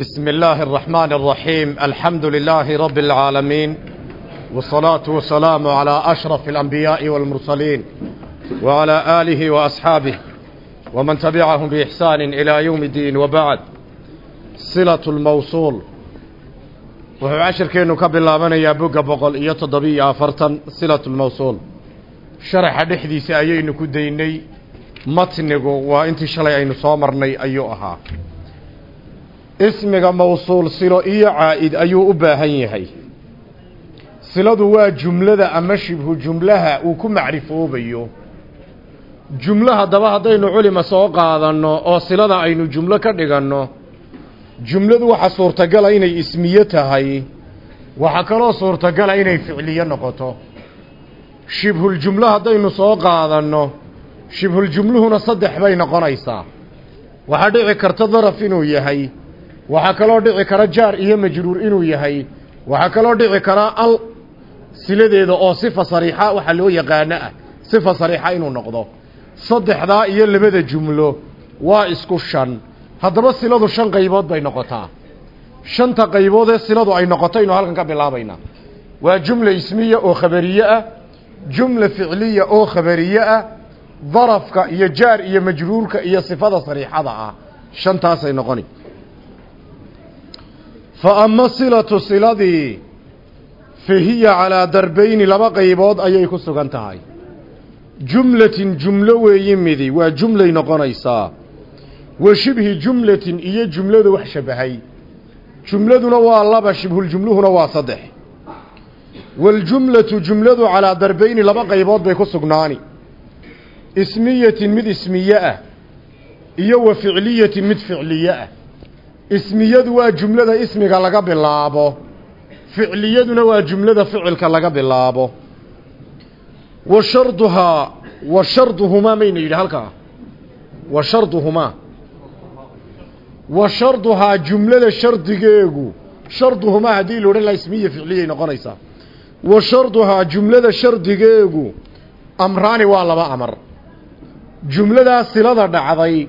بسم الله الرحمن الرحيم الحمد لله رب العالمين والصلاة والسلام على أشرف الأنبياء والمرسلين وعلى آله وأصحابه ومن تبعهم بإحسان إلى يوم الدين وبعد صلة الموصول wuxuu cashirkeennu ka bilaabanayaa bogga boqol iyo toddobiyo afartan silatu lmawsuul sharaxa dhexdiisa ayaynu ku daynay matnigu waa intii shalay aynu soo marnay ayuu ahaa ismiga mawsuul silo iyo caa'id ayuu u baahan yahay. Siladu waa jumlada ama shibhu jumlaha uu ku macrifoobayo. Jumlo haddaba haddaynu culima soo qaadanno oo silada aynu jumlo ka dhiganno jumladu waxaa suurtagala inay ismiye tahay. Waxaa kaloo suurtagala inay ficliye noqoto. Shibhuljumlo haddaynu soo qaadanno shibhuljumluhuna saddex bay noqonaysaa. Waxaa dhici karta daraf inuu yahay waxaa kaloo dhici kara jaar iyo majruur inuu yahay. Waxaa kaloo dhici kara al siladeeda oo sifa sariixa waxaa loo yaqaano ah sifa sariixa inuu noqdo. Saddexdaa iyo labada jumlo waa isku shan. Haddaba siladu shan qaybood bay noqotaa. Shanta qaybood ee siladu ay noqotaynu halkan ka bilaabaynaa waa jumla ismiya oo khabariye ah jumla ficliya oo khabariye ah darafka iyo jaar iyo majruurka iyo sifada sariixada ah. Shantaasay noqoni fa ama silatu siladii fa hiya calaa darbeyni laba qaybood ayay ku sugan tahay jumlatin jumlo weeyi midi waa jumlay noqonaysaa wa shibhi jumlatin iyo jumladu wax shabahay jumladuna waa laba shibhuljumluhuna waa saddex waljumlatu jumladu calaa darbeyni laba qaybood bay ku sugnaani ismiyatin mid ismiye ah iyo wa ficliyatin mid ficliye ah ismiyadu waa jumlada ismiga laga bilaabo. Ficliyaduna waa jumlada ficilka laga bilaabo. Wa sharduhaa wa sharduhumaa mayna yidhi halkaa. Wa sharduhumaa wa sharduhaa jumlada shardigeegu. Sharduhumaa haddii la odhan laha ismiya ficliyay noqonaysaa. Wa sharduhaa jumlada shardigeegu. Amraani waa laba amar. Jumladaas silada dhacday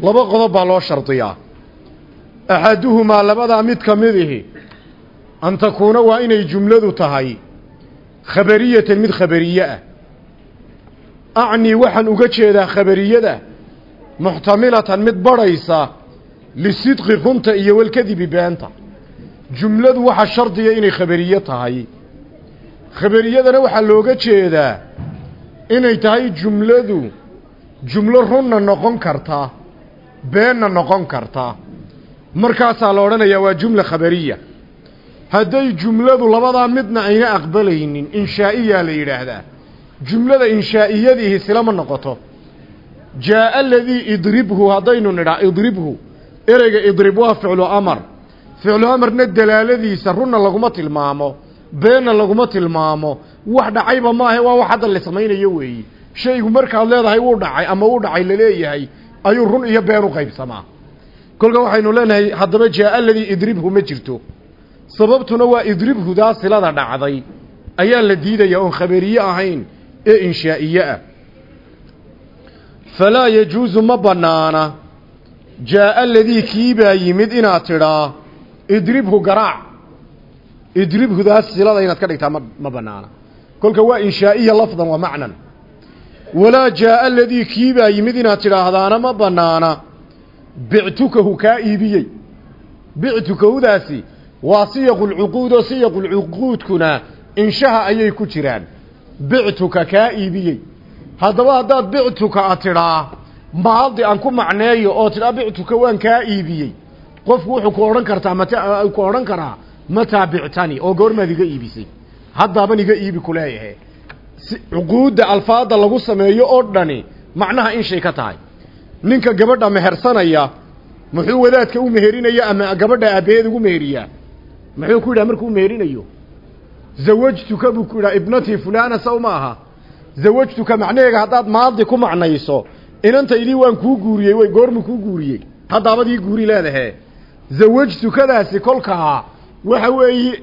laba qodob baa loo shardiyaa axaduhumaa labadaa mid ka mid ihi an takuuna waa inay jumladu tahay khabariyatan mid khabariye ah acnii waxaan uga jeedaa khabariyada muxtamilatan mid badhaysa lisidqi runta iyo walkadibi beenta jumladu waxaa shardiya inay khabariye tahay khabariyadana waxaa looga jeedaa inay tahay jumladu jumlo runna noqon karta beenna noqon karta markaasaa la odhanayaa waa jumla khabariya. Hadday jumladu labadaa midna ayna aqbalaynin inshaa'iyaa la yidhaahdaa. Jumlada inshaa'iyadiihi silama noqoto. Jaa'a aladii idribhu haddaynu nidhaa idribhu. Ereyga idrib waa ficlu amar. Ficlu amarna dalaaladiisa runna laguma tilmaamo beenna laguma tilmaamo. Wax dhacayba maahe waa wax hadda la samaynayo weeyi. Shaygu markaad leedahay wuu dhacay ama uu dhacay la leeyahay ayuu run iyo been u qaybsamaa kolka waxaynu leenahay haddaba jaa'a aladii idribhu ma jirto. Sababtuna waa idribhudaa silada dhacday. Ayaa la diidaya oon khabariye ahayn ee inshaa'iye ah. Falaa yajuusu ma bannaana. Jaa'a aladii kiibaa yimid inaad tidhaa idribhu garaac. Idribhudaas silada inaad ka dhigtaa ma bannaana. Kolka waa inshaa'iya lafdan wa macnan. Walaa jaa'a aladii kiibaa yimid inaad tidhaahdaana ma bannaana bictukahu kaa iibiyey. Bictukahudaasi waa siyaqulcuquud oo siyaqulcuquudkuna inshaha ayay ku jiraan. Bictuka kaa iibiyey. Haddaba haddaad bictuka a tidhaa maaldi aan ku macneeyo oo tidhaa bictuka waan kaa iibiyey. Qofku wuxuu ku odhan kartaa mat ku odhan karaa mataa bictani oo goormaad iga iibisay. Haddaaban iga iibi ku leeyahe cuquudda alfaadda lagu sameeyo oo dhani macnaha inshay ka tahay ninka gabadha mehersanaya muxuu wadaadka u meherinaya ama gabadha aabbaheed ugu meheriyaa muxuu ku yidhaha markuu meherinayo? Zawajtuka buu ku yidhaha ibnatii fulana saw ma aha. Zawajtuka macnaheega haddaad maadi ku macnayso inantaydii waan kuu guuriyey wey goormu kuu guuriyey. Haddaabad ii guuri leedahe zawajtukadaasi kolkaa waxa weeye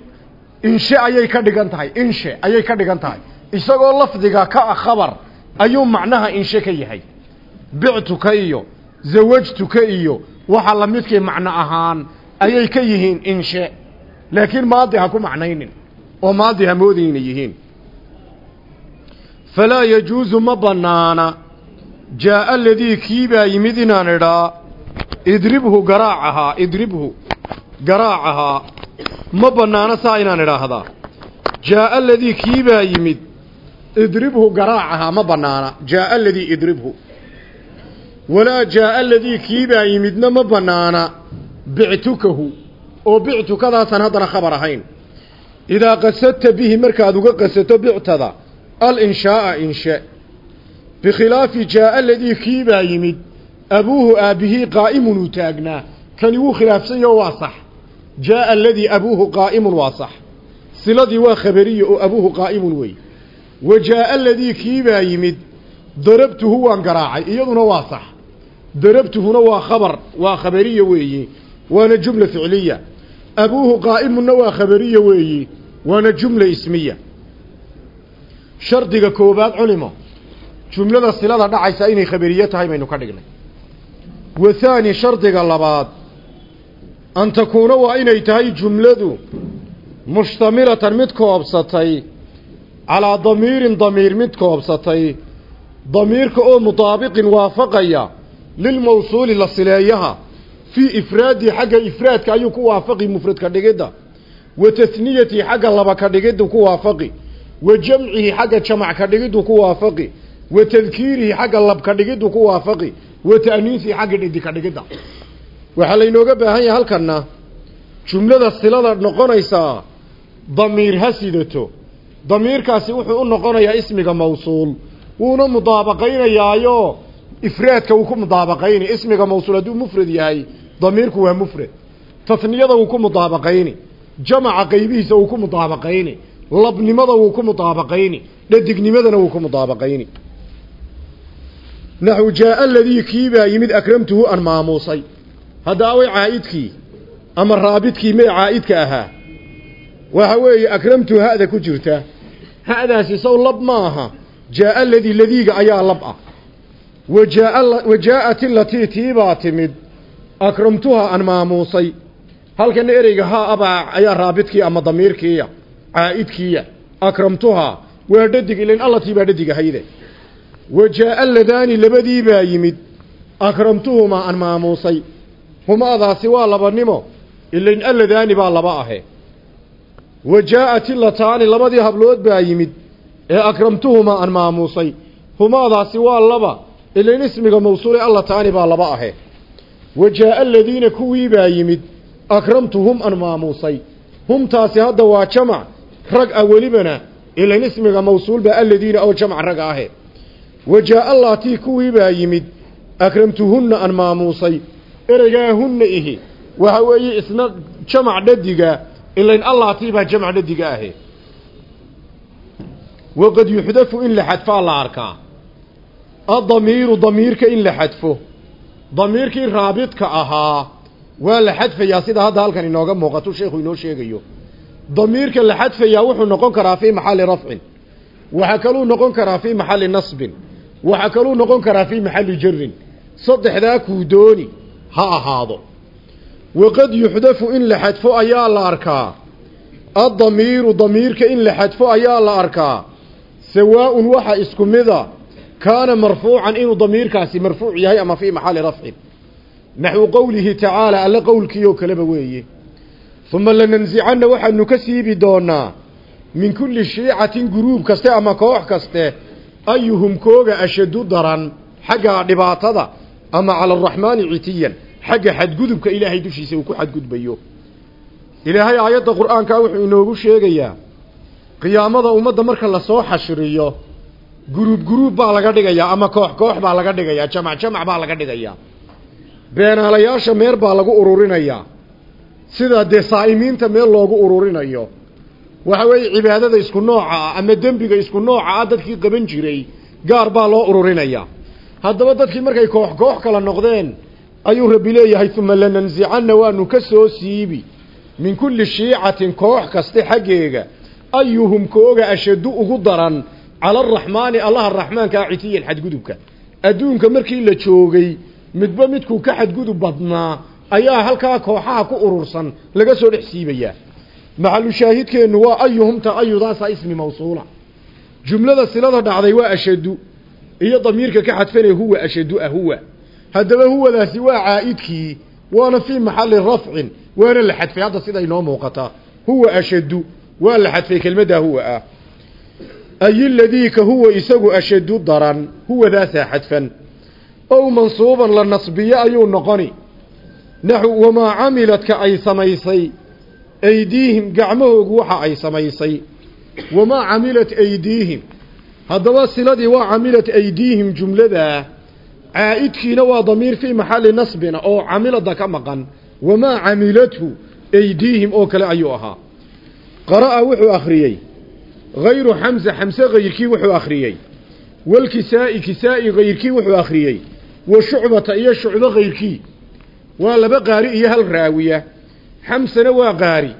inshe ayay ka dhigan tahay inshe ayay ka dhigan tahay. Isagoo lafdiga ka ah khabar ayuu macnaha inshe ka yahay bictuka iyo zawajtuka iyo waxa la midkii macno ahaan ayay ka yihiin inshe. Laakiin maadi ha ku macnaynin oo maadi ha moodayna yihiin. Falaa yajuusu ma bannaana jaa'a aladii kii baa yimid inaan idhaa idribhu garaacahaa idribhu garaacahaa ma bannaano saa inaan idhaahdaa. Jaa'a aladii kii baa yimid idribhu garaacahaa ma bannaana jaa'a aladii idribhu walaa jaa'a aladii kii baa yimidna ma bannaana bictukahu oo bictukadaasaan haddana khabar ahayn. Idaa qasadta bihi markaad uga qasato bictada alinshaaa inshe bikhilaafi jaa'a aladii kii baa yimid abuuhu aabbihii qaa'imun uu taagnaa. Kani wuu khilaafsan yaho waa sax. Jaa'a aladii abuuhu qaa'imun waa sax. Siladii waa khabariya oo abuuhu qaa'imun wey wa jaa'a aladii kii baa yimid darabtuhu waan garaacay iyaduna waa sax darabtuhuna waa khabar waa khabariya weeyi waana jumla ficliya. Abuuhu qaa'imunna waa khabariya weeyi waana jumla ismiya. Shardiga koobaad culimo jumlada silada dhacaysa inay khabariye tahay baynu ka dhignay. Wa haani shardiga labaad an takuuna waa inay tahay jumladu mushtamilatan mid koobsatay calaa damiirin damiir mid koobsatay. Damiirka oo mutaabiqin waafaqaya lilmawsuuli la sileeyaha fii ifraadihi xagga ifraadka ayuu ku waafaqi mufradka dhigidda wa tasniyatii xagga laba ka dhigiddu ku waafaqi wa jamcihi xagga jamac ka dhigiddu ku waafaqi wa tadkiirihi xagga lab ka dhigiddu ku waafaqi wa ta'niisihi xagga dhidi ka dhigidda waxaa laynooga baahan yahay halkanna jumlada silada noqonaysaa damiir ha sidato damiirkaasi wuxuu u noqonayaa ismiga mawsuul wuuna mudaabaqaynayaayo ifraadka wuu ku mudaabaqayni ismiga mawsuul hadduu mufrad yahay damiirku waa mufrad. Tasniyada wuu ku mudaabaqayni jamaca qaybihiisa wuu ku mudaabaqayni labnimada wuu ku mudaabaqayni dhadignimadana wuu ku mudaabaqayni. Naxu jaa'a aladii kii baa yimid akramtuhu an maamuusay. Hadda away caa'idkii ama raabidkii mee caa'idka ahaa. Waxa weeye akramtuhu ha'da ku jirta. Ha'daasi sow lab maaha jaa'a aladii ladiiga ayaa lab ah wa jaa'at ilatii tiibaa timid akramtuha an maamuusay halkana ereyga haa abaa ayaa raabidkii ama damiirkiiya caa'idkiiya akramtuhaa waa dhadig ilain allatii baa dhadig ahayde wa jaa'a ladaani labadii baa yimid akramtuhumaa an maamuusay humaadaasi waa labanimo ilain alladaani baa laba ahe wa jaa'at ilataani labadii hablood baa yimid ee akramtuhumaa an maamuusay humaadaasi waa laba ilain ismiga mawsuule allataani baa laba ahe. Wa jaa'a aladiina kuwii baa yimid akramtuhum an maamuusay humtaasi hadda waa jamac rag ah welibana ilan ismiga mawsuul baa aladiina oo jamac rag ahe. Wa jaa'a laatii kuwii baa yimid akramtuhunna an maamuusay ereygaa hunna ihi waxa weeye isna jamac dhadiga ilain allaatii baa jamac dhadiga ahe. Waqad yuxdafu in la la arkaa addamiiru damiirka in la xadfo. Damiirkii raabidka ahaa waa la xadfayaa. Sida hadda halkan inooga muuqato sheekhu inoo sheegayo. Damiirka la xadfayaa wuxuu noqon karaa fii maxalli rafcin. Waxaa kaluu noqon karaa fii maxalli nasbin. Waxaa kaluu noqon karaa fii maxalli jarin saddexdaa kuu dooni ha ahaado. Waqad yuxdafu in la xadfo ayaa la arkaa. Addamiiru damiirka in la xadfo ayaa la arkaa. Sawaa'un waxa isku mida kaana marfuucan inuu damiirkaasi marfuuc yahay ama fii maxalli rafcin naxwu qowlihi tacaala alle qowlkii oo kaleba weeye. Uma lanansicanna waxaanu ka siibi doonaa min kulli shiicatin guruub kaste ama koox kaste ayuhum kooga ashadu daran xagga dhibaatada ama cala araxmaani citiyan xagga xadgudubka ilaahay dushiisa uu ku xadgudbayo. Ilaahay aayadda qur'aankaa wuxuu inoogu sheegayaa qiyaamada ummadda marka la soo xashiriyo guruub guruub baa laga dhigayaa ama koox koox baa laga dhigayaa jamac jamac baa laga dhigayaa beenaalayaasha meer baa lagu ururinayaa sida dee saa'imiinta meel loogu ururinayo. Waxa weeye cibaadada isku nooca ah ama dembiga isku nooca ah dadkii qaban jiray gaar baa loo ururinayaa haddaba dadkii markay koox koox kala noqdeen ayuu rabbi leeyahay uma lanansicanna waanu ka soo siibi. Min kulli shiicatin koox kaste xaggeega ayuhum kooga ashadu ugu daran cala araxmaani allaha raxmaankaa citiyan xadgudubka adduunka markii la joogay midba midkuu ka xadgudub badnaa ayaa halkaa kooxaha ku urursan laga soo dhex siibayaa maxalu shaahidkeennu waa ayuhumta ayudaasaa ismi mawsuula. Jumlada silada dhacday waa ashadu iyo damiirka ka xadfanay huwa ashadu a huwa. Haddaba huwadaasi waa caa'idkii waana fii maxali rafcin waana la xadfay. Hadda siday noo muuqataa huwa ashadu waa la xadfay kelmaddaa huwa ah ay ladii ka huwa isagu ashadu daran huwadaasaa xadfan. Ow mansuuban la nasbiye ayuu noqoni. Naxu wamaa camiladka ay samaysay aydiihim gacmahoogu waxa ay samaysay. Wamaa camilat aydiihim haddaba siladii waa camilat aydiihim jumladaa caa'idkiina waa damiir fii maxalli nasbina oo camilada ka maqan. Wamaa camilathu aydiihim oo kale ayuu ahaa. Qara'a wuxuu akhriyey hayru xamse xamse hayrkii wuxuu akhriyey walkisaa'i kisaa'i hayrkii wuxuu akhriyey wa shucbata iyo shucbo hayrkii waa laba qaari iyo hal raawiya xamsena waa qaari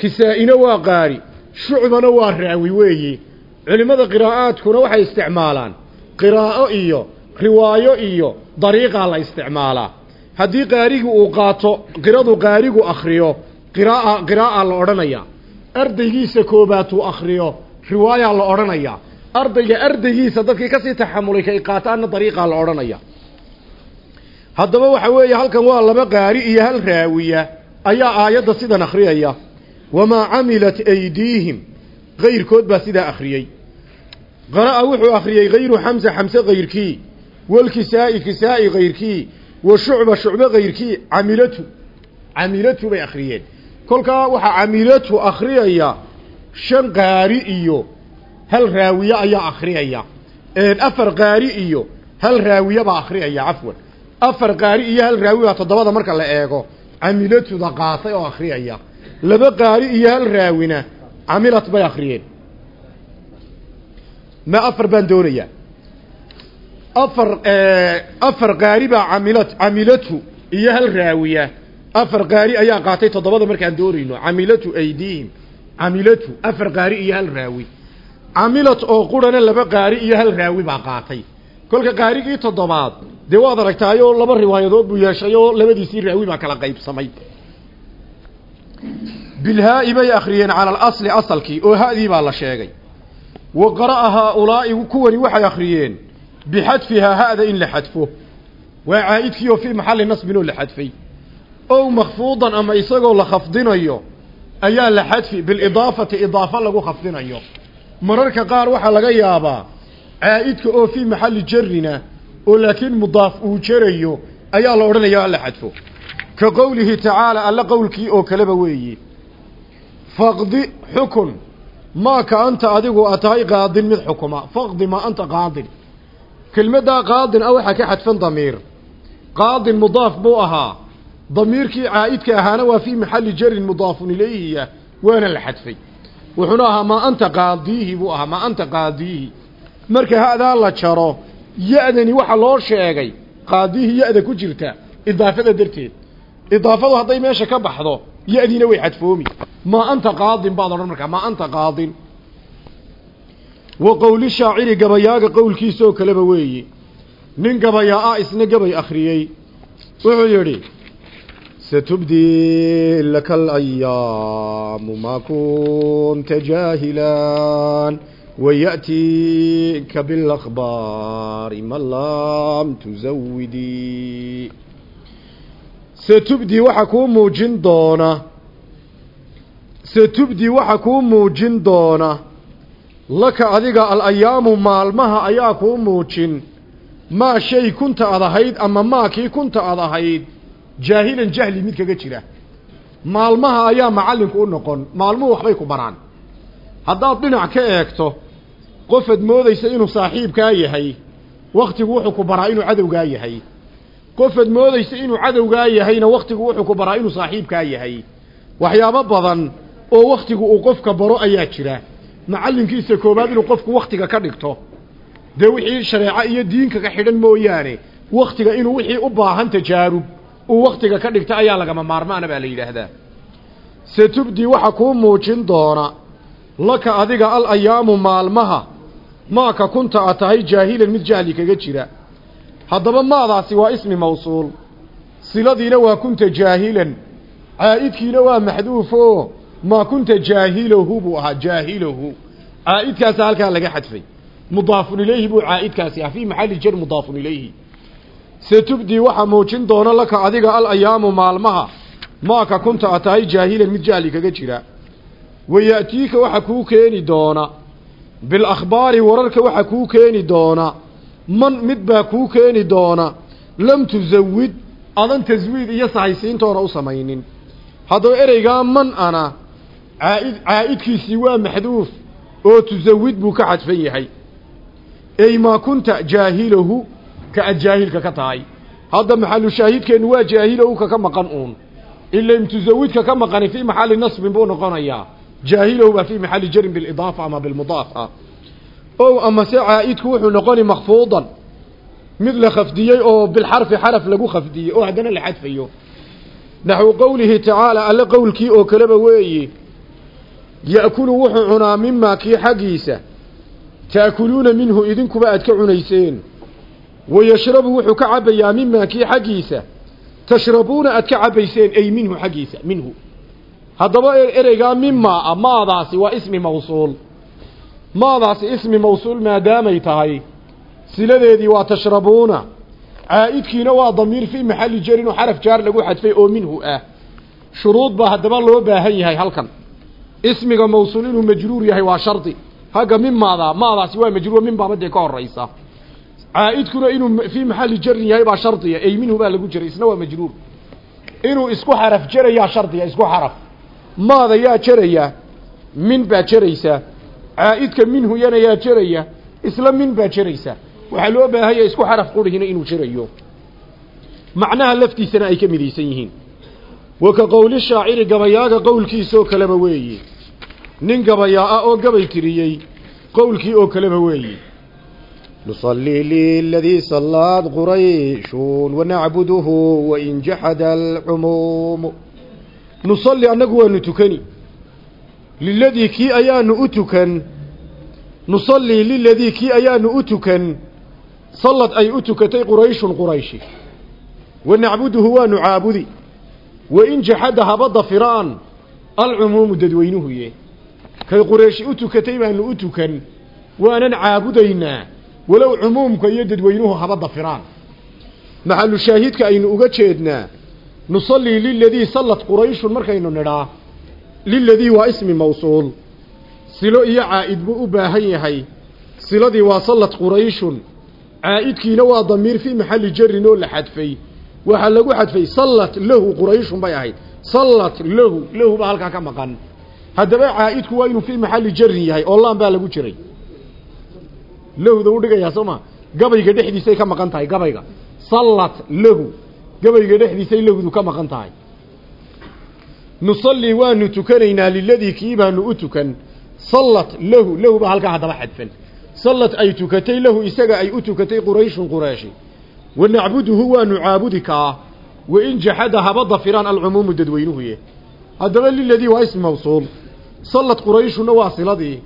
kisaa-ina waa qaari shucbana waa raawi weeye culimmada qiraa'aadkuna waxay isticmaalaan qiraa'o iyo riwaayo iyo dariiqaa la isticmaalaa haddii qaarigu uu qaato qiradu qaarigu akhriyo ardaygiisa koobaad uu akhriyo. Riwaayaa la odhanayaa ardayga ardaygiisa dadkii ka sii taxamulay kay qaataanna dariiqaa la odhanaya. Haddaba waxa weeye halkan waa laba qaari iyo hal raawiya ayaa aayadda sidan akhriyaya. Wamaa camilat aydiihim. Kayrkood baa sidaa akhriyey qara'a wuxuu akhriyey hayru xamse xamse kayrkii walkisaa'i kisaa'i kayrkii wa shucba shucbe kayrkii camilatu. Camilatu bay akhriyeen kolkaa waxaa camilatu akhriyaya shan qaari iyo hal raawiye ayaa akhriyaya. Afar qaari iyo hal raawiye baa akhriyaya cafwan. Afar qaari iyo hal raawi baa toddobada marka la eego. Camilatuda qaatay oo akhriyaya. Laba qaari iyo hal raawina camilat bay akhriyeen. Ma afar baan doonayaa. Afar afar qaari baa camilat camilatu iyo hal raawiya afar qaari ayaa qaatay toddobada markaan doonayno camilatu aydiihim. Camilatu afar qaari iyo hal raawi. Camilat oo qurana laba qaari iyo hal raawi baa qaatay. Kolka qaarigii toddobaad dee waad aragtaayoo laba riwaayadood buu yeeshay oo labadiisii raawi baa kala qaybsamay. Bilhaa-i bay akhriyeen cala alasli asalkii oo ha'dii baa la sheegay. Wa qara'a haa-ulaa'i kuwani waxay akhriyeen bixadfihaa ha'da in la xadfo. Waa caa'idkii oo fii maxalli nasbin oo la xadfay ow makfuudan ama isagoo la khafdinayo ayaa la xadfi bilidaafati idaafa lagu khafdinayo. Mararka qaar waxaa laga yaabaa caa'idka oo fii maxalli jarrina oo laakiin mudaaf uu jarayo ayaa la odhanaya hala xadfo. Ka qowlihi tacaala alla qowlkii oo kaleba weeye faqdi xukun maaka anta adigu a tahay qaadin mid xukuma. Faqdi ma anta qaadin. Kelmaddaa qaadin ah waxaa ka xadfan damiir. Qaadin mudaaf buu ahaa damiirkii caa'idka ahaana waa fii maxalli jarin mudaafun ilayhiya waana la xadfay. Wuxuuna ahaa maa anta qaadiihi? buu ahaa maa anta qaadiihi? Marka ha'daa la jaro ya-dani waxa loo sheegay qaadiihi ya-da ku jirta idaafada darteed. Idaafadu hadday meesha ka baxdo ya-diina way xadfoomi. Maa anta qaadin? baad odhan markaa maa anta qaadin? Wa qowli shaaciri gabayaaga qowlkiisaoo kaleba weeye nin gabayaa ah isna gabay akhriyey. Wuxuu yidhi ستبدي لك الأيام ما كنت جاهلا ويأتيك بالأخبار ما لم تزودي ستبدي وحكو موجين دونا ستبدي وحكو موجين دونا لك أذيك الأيام مالمها أياكو موجين ما شيء كنت أضحيد أما ما كي كنت أضحيد jaahilan jahli mid kaga jira. Maalmaha ayaa macallinku u noqon maalmuhu waxbay ku baraan. Haddaad dhinac ka eegto qofaad moodaysa inuu saaxiibkaa yahay waktigu wuxuu ku baraa inuu cadowgaa yahay. Qofaad moodaysa inuu cadowgaa yahayna waktigu wuxuu ku baraa inuu saaxiibkaa yahay. Waxyaabo badan oo waktigu uu qofka baro ayaa jira. Macallinkiisa koowaad inuu qofku waktiga ka dhigto. Dee wixii shareeco iyo diinka ka xidhan mooyaane waktiga inuu wixii u baahan tajaarub uu waktiga ka dhigta ayaa lagama maarmaana baa la yidhaahdaa. Satubdi waxa kuu muujin doona laka adiga al ayaamu maalmaha maaka kunta a tahay jaahilan mid jahli kaga jira. Haddaba maadaasi waa ismi mawsuul. Siladiina waa kunta jaahilan. Caa'idkiina waa maxduufo. Maa kunta jaahilahu buu ahaa jaahilahu caa'idkaasa halkaa laga xadfay. Mudaafun ilayhi buu caa'idkaasi ah fii maxalli jar mudaafun ilayhi setubdii waxaa muujin doona laka adiga al ayaamu maalmaha maaka kunta a tahay jaahilan mid jahli kaga jira. Waya'tiika waxa kuu keeni doona. Bilakhbaari wararka waxa kuu keeni doona. Man mid baa kuu keeni doona. Lam tusawid adan taswiid iyo sahaysiintoona u samaynin. Haddaba ereygaa man ana caaid caa'idkiisii waa maxduuf oo tusawid buu ka xadfan yahay. Ey maa kunta jaahilahu ka ad jaahilka ka tahay. Hadda maxalu shaahidkeennu waa jaahilahu ka ka maqan uun. Ilaim tusawidka ka maqani fii maxalli nasbin buu noqonayaa jaahilahu baa fii maxalli jarin bilidaafa ama bilmudaaf ah ow amase caa'idku wuxuu noqoni makfuudan mid la khafdiyey oo bilxarfi xaraf lagu khafdiyey oo haddana la xadfayo. Naxwu qowlihi tacaala alle qowlkii oo kaleba weeye ya'kulu wuxuu cunaa mimaa kii xaggiisa. Ta'kuluuna minhu idinkuba aad ka cunayseen wayashrabu wuxuu ka cabbayaa mimaa kii xaggiisa tashrabuuna aad ka cabbayseen ay minhu xaggiisa minhu haddaba ereygaa mimaa ah maadaasi waa ismi mawsuul maadaasi ismi mawsuul maadaamay tahay siladeedii waa tashrabuuna caa'idkiina waa damiir fii maxalli jarin oo xaraf jaar lagu xadfay oo minhu ah shuruud baa haddaba loo baahan yahay halkan ismiga mawsuul inuu majruur yahay waa shardi hagga min maadaa maadaasi waa majruur min baaba dee ka horaysa caa'idkuna inuu fii maxalli jarin yahay baa shardiya. Ay minhu baa lagu jiray. Isna waa majruur. Inuu isku xaraf jerayaa shardiya isku xaraf. Maada yaa jeraya min baa jeraysa caa'idka minhu yana yaa jeraya isla min baa jeraysa waxaa loo baahanya isku xaraf qurihina inuu jerayo macnaha laftiisana ay ka midaysan yihiin. Wa ka qowli shaaciri gabayaaga qowlkiisaoo kaleba weeye nin gabayaa-a oo gabay tiriyey qowlkii oo kaleba weeye نصلي للذي صلات قريش ونعبده وإن جحد العموم نصلي أنك ونتكني للذي كي أيان أتكن نصلي للذي كي أيان أتكن صلت أي أتكتي قريش قريش ونعبده ونعابدي وإن جحد هبض فران العموم ددوينه يه كي قريش أتكتي بأن أتكن وأنا عابدينا walow cumuumka iyo dadweynuhu haba dafiraan. Maxalu shaahidka aynu uga jeednaa nusallii liladii sallat qurayshun markaynu nidhaa liladii waa ismi mawsuul. Silo iyo caa'id buu u baahan yahay. Siladii waa sallat qurayshun. Caa'idkiina waa damiir fii maxalli jarin oo la xadfay. Waxaa lagu xadfay sallat lahu qurayshun bay ahayd. Sallat lahu lahu baa halkaa ka maqan. Haddaba caa'idku waa inuu fii maxalli jarin yahay oo baa lagu jiray lahda u dhigayaa soo ma gabayga dhexdiisay ka maqan tahay gabayga sallat lahu. Gabayga dhexdiisay lahdu ka maqan tahay nusallii waanu tukanaynaa liladii kii baanu u tukan sallat lahu. Lahu baa halkaa haddaba xadfan sallat ay tukatay lahu isaga ay u tukatay qurayshun qurayshi. Wa nacbuduhu waanu caabudi kaa wa in jaxada haba dafiraan alcumuumu dadweynuhuye haddaba liladii waa ism mawsuul sallat qurayshuna waa siladii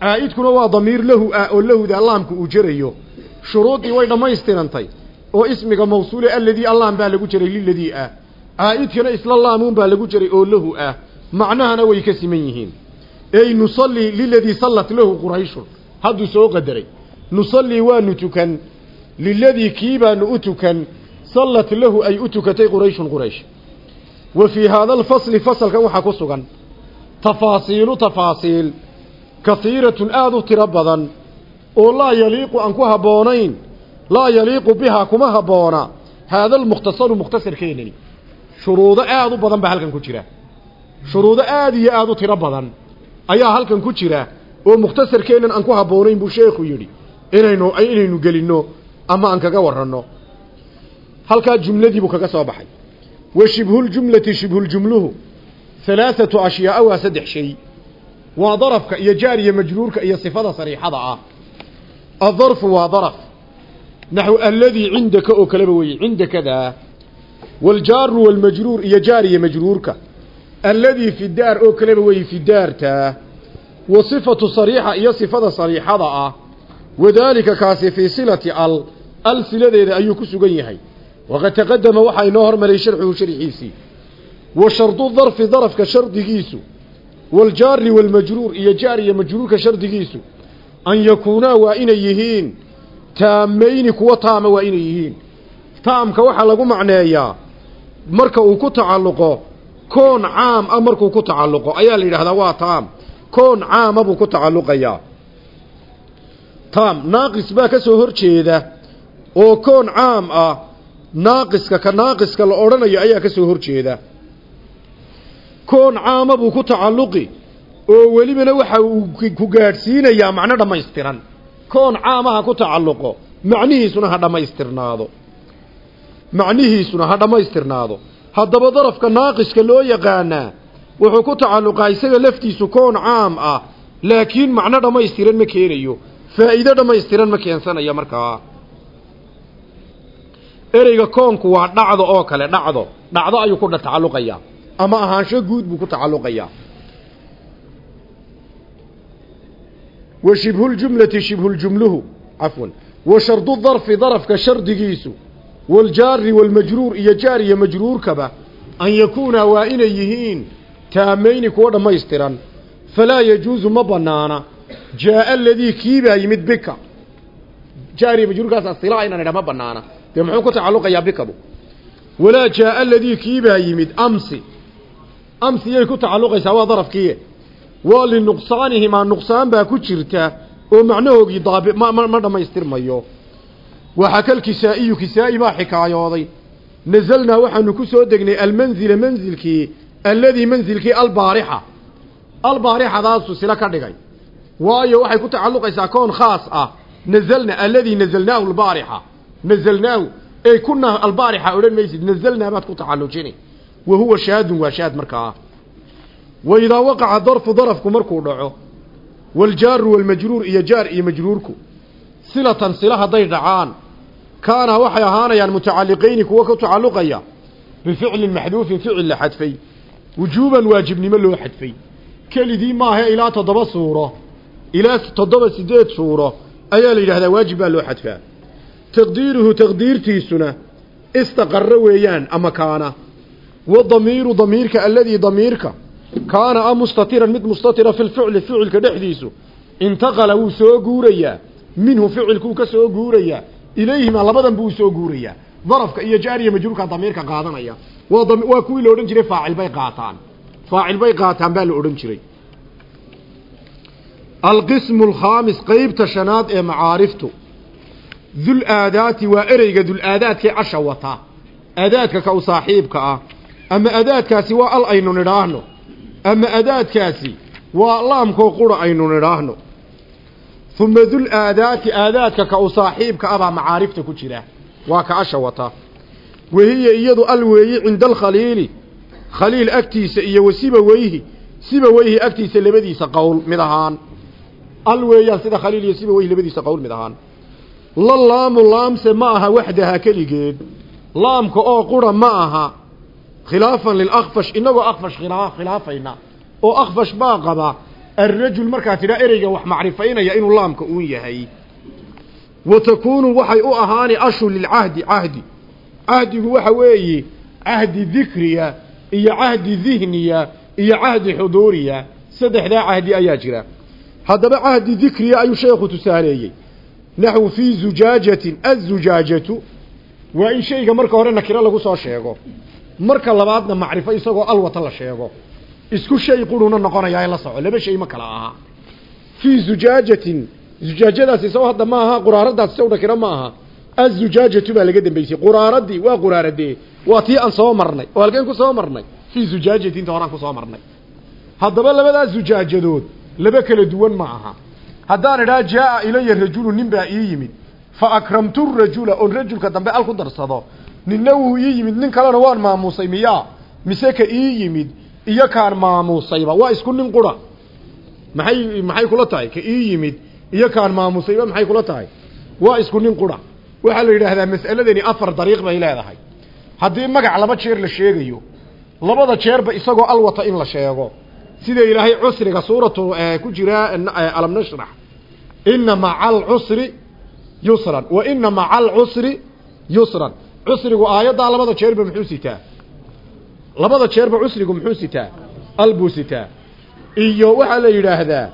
caa'idkuna waa damiir lahu ah oo lahuda allaamku uu jerayo shuruuddii way dhammaystirantay oo ismiga mawsuule alladii allaam baa lagu jiray liladii ah. Caa'idkana isla laamuun baa lagu jiray oo lahu ah. Macnahana way ka siman yihiin. Ey nusallii liladii sallat lahu qurayshun. Hadduu soo qadaray. Nusallii waanu tukan. Liladii kii baanu u tukan. Sallat lahu ay u tukatay qurayshun quraysh. Wa fii haada alfasli fasalkan waxaa ku sugan. Tafaasiilu tafaasiil kahiiratun aada u tiro badan oo laa yaliiqu aan ku habboonayn laa yaliiqu bihaa kuma habboona. Haada almukhtasaru mukhtasarkeenani shuruudo aada u badan baa halkan ku jira. Shuruudo aada iyo aada u tiro badan ayaa halkan ku jira oo mukhtasarkeennan aan ku habboonayn buu sheekhu yidhi. Inaynu inaynu gelinno ama aan kaga warranno. Halkaa jumladii buu kaga soo baxay. Wa shibhuljumlati shibhuljumluhu halaathatu ashyaaa waa saddex shay waa darafka iyo jaariya majruurka iyo sifada sariixada ah. Adarfu waa daraf. Naxw alladii cindaka oo kaleba weeye cindakadaa waljaaru walmajruur iyo jaariya majruurka. Alladii fi daar oo kaleba weeye fi daartaa wa sifatu sariixa iyo sifada sariixada ah. Wadaalika kaasi fii silati al al siladeeda ayuu ku sugan yahay. Waqad taqadama waxaa inoo hormaray sharxuhu sharxiisii wa shardu darfi darafka shardigiisu waljaari walmajruur iyo jaar iyo majruurka shardigiisu an yakuunaa waa inay yihiin taamayni kuwa taama waa inay yihiin taamka waxaa lagu macneeyaa marka uu ku tacalluqo koon caam ah markuu ku tacalluqo ayaa la yidhahdaa waa taam koon caama buu ku tacalluqayaa taam naaqis baa ka soo hor jeeda oo koon caam ah naaqiska ka naaqiska la odhanayo ayaa ka soo hor koon caama buu ku tacalluqi oo welibana waxa uu ku gaadhsiinayaa macno dhammaystiran. Koon caamaha ku tacalluqo macnihiisuna ha dhammaystirnaado. Macnihiisuna ha dhammaystirnaado. Haddaba darafka naaqiska loo yaqaanaa wuxuu ku tacalluqaa isaga laftiisu koon caam ah laakiin macno dhammaystiran ma keenayo faa'iido dhammaystiran ma keensanayo markaa ereyga koonku waa dhacdo oo kale dhacdo dhacdo ayuu ku tacalluqayaa ama ahaansho guud buu ku tacalluqayaa wa shibhuljumlati shibhuljumluhu cafwan wa shardu darfi darafka shardigiisu waljaari walmajruur iyo jaar iyo majruurkaba an yakuunaa waa inay yihiin taamayni kuwa dhammaystiran. Falaa yajuusu ma banaana. Jaaa aladii kiibaa yimid bika. Jaar iyo majruurkaas asila inaan idha ma banaana. Dee muxuu ku tacalluqayaa bikadu walaa jaaa aladii kiibaa yimid amsi amsiyay ku tacalluqaysaa waa darafkiiye waa linuqsaanihimaa nuqsaan baa ku jirta oo macnahoogii daabi ma ma dhammaystirmayo. Waxaa kal kisaa'iyu kisaa'i baa xikaayooday. Nazalnaa waxaanu ku soo degnay almanzila manzilkii alladii manzilkii albaarixa. Albaarixadaasu sila ka dhigay. Waayo waxay ku tacalluqaysaa koon khaas ah. Nazalna alladii nazalnaahu albaarixa. Nazalnaahu ey kunaa albaarixa odhan maysid nazalnaa baad ku tacallujini wa huwa shaadun waa shaad markaa wa idaa waqaca darfu darafku markuu dhaco waljaaru walmajruur iyo jaar iyo majruurku silatan sila hadday dhacaan kaana waxay ahaanayaan mutacalliqayni kuwa ku tacalluqaya bificlin maxduufin ficil la xadfay wujuuban waajibnimo loo xadfay. Kelidii maahe ilaa toddoba suuro ilaa toddoba sideed suuro ayaa la yidhahdaa waajib baa loo xadfaa. Taqdiiruhu taqdiirtiisuna istaqarro weeyaan ama kaana wadamiiru damiirka alladii damiirka kaana a mustatiran mid mustatira fi lficli ficilka dhexdiisu. Intaqala wuu soo guurayaa. Minhu ficilkuu ka soo guurayaa. Ilayhima labadan buu soo guurayaa. Darafka iyo jaariya majruurka damiirka qaadanaya. Waa kuwii la odhan jiray faacil bay qaataan. Faacil bay qaataan baa la odhan jiray. Alqismu alkhaamis qeybta shanaad ee macaariftu. Dul aadaati waa ereyga dul casha wata. Adaadka ka u saaxiibka ah ama adaadkaasi waa al aynu nidhaahno. Ama adaadkaasi waa laamkoo qura aynu nidhaahno. Uma dul aadaati aadaadka ka u saaxiibka ah baa macaarifta ku jira. Waa ka asha wata. Wahiya iyadu al weeyi cinda alkhaliili khaliil agtiisa iyo wa sibaweyhi sibaweyhi agtiisa labadiisa qowl mid ahaan. Al weeyaan sida khaliil iyo sibaweyhi labadiisa qowl mid ahaan. La laamu laamse ma aha waxdaha keligeed. Laamka oo qura ma aha khilaafan lilakfash inagoo akfash khilaafayna oo akfash baa qaba alrajul markaa tidhaa ereyga wax macrifaynaya inuu laamka uun yahay. Wa takuunu waxay u ahaani ashu lilcahdi cahdi cahdigu waxa weeye cahdi dikriya iyo cahdi dihniya iyo cahdi xuduuriya. Saddexdaa cahdi ayaa jira. Haddaba cahdi dikriya ayuu sheekhu tusaaleeyey naxwu fii zujaajatin azujaajatu waa in shayga marka hore nakiro lagu soo sheego marka labaadna macrifo isagoo alwata la sheego. Isku shay quruna noqonayaa la soco. Laba shay ma kala aha. Fii zujaajatin zujaajadaas isagoo hadda ma aha quraaradaas isaw nakiro ma aha. Azujaajatu baa laga dambeysay quraaradii waa quraaradee waa tii aan soo marnay. Oo halkeen ku soo marnay. Fii zujaajatin inta horaan ku soo marnay. Haddaba labadaas zujaajadood laba kala duwan ma aha. Haddaan idhaa jaaa ilaya rajulu nin baa ii yimid. Fa akramtu rajula oon rajulka dambe al ku darsado ninna wuu ii yimid nin kalena waan maamuusay miyaa? Mise ka ii yimid? Iyo kaan maamuusayba waa isku nin qura. Maxay maxay kula tahay? Ka ii yimid iyo kaan maamuusayba maxay kula tahay? Waa isku nin qura. Waxaa la yidhaahdaa mas'aladani afar dariiq bay leedahay. Haddii magac laba jeer la sheegayo labada jeerba isagoo alwata in la sheego. Sida ilaahay cusriga suuratu ku jira alam nashrax ina maca alcusri yusran wa ina maca alcusri yusran cusrigu aayaddaa labada jeerba muxuu sitaa labada jeerba cusrigu muxuu sitaa al buu sitaa iyo waxaa la yidhaahdaa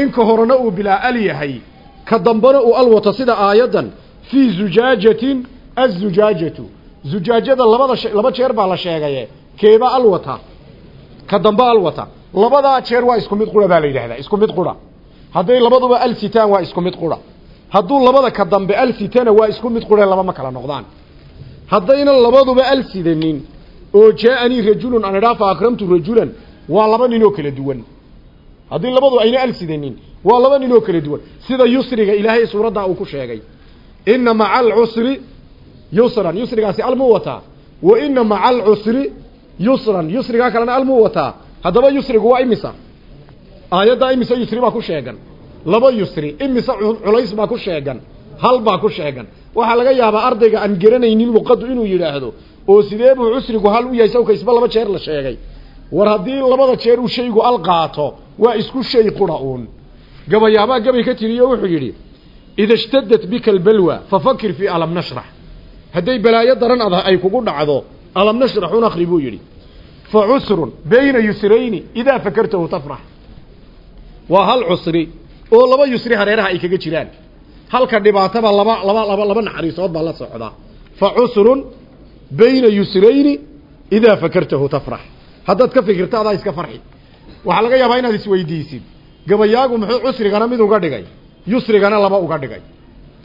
in ka horena uu bilaa al yahay ka dambena uu al wato sida aayaddan fii zujaajatin azujaajatu zujaajada labada laba jeer baa la sheegaye keeba al wata ka dambe al wata. Labadaa jeer waa isku mid qura baa la yidhahdaa isku mid qura. Hadday labaduba al sitaan waa isku mid qura. Hadduu labada ka dambe al sitana waa isku mid qura laba ma kala noqdaan haddayna labaduba al sidanin oo jaa-anii rajulun an idhaa akramtu rajulan waa laba ninoo kala duwan. Haddii labadu ayna al sidanin waa laba ninoo kala duwan. Sida yusriga ilaahay suuraddaa uu ku sheegay inna maca alcusri yusran. Yusrigaasi almuu wataa? Wa ina maca alcusri yusran. Yusrigaa kalena almuu wataa? Haddaba yusrigu waa imisa? Aayaddaa imise yusri baa ku sheegan. Laba yusri imise culays baa ku sheegan hal baa ku sheegan. Waxaa laga yaabaa ardayga aan garanaynin luqaddu inuu yidhaahdo oo sidee buu cusrigu hal u yahay sawka isba laba jeer la sheegay. War haddii labada jeer uu shaygu al qaato waa isku shay qura uun. Gabayaabaa gabay ka tiriyo wuxuu yidhi ida ishtadat bika albalwa fafakir fii alam nashrax hadday balaayo daran adah ay kugu dhacdo alam nashrax un akri buu yidhi. Fa cusrun bayna yusrayni idaa fakartahu tafrax waa hal cusri oo laba yusri hareeraha ay kaga jiraan halka dhibaataba laba laba laba laba naxariisood baa la socda. Fa cusrun bayna yusrayni idaa fakartahu tafrax haddaad ka fikirto adaa iska farxi. Waxaa laga yaabaa inaad isweydiisid. Gabayaagu muxuu cusrigana mid uga dhigay? Yusrigana laba uga dhigay.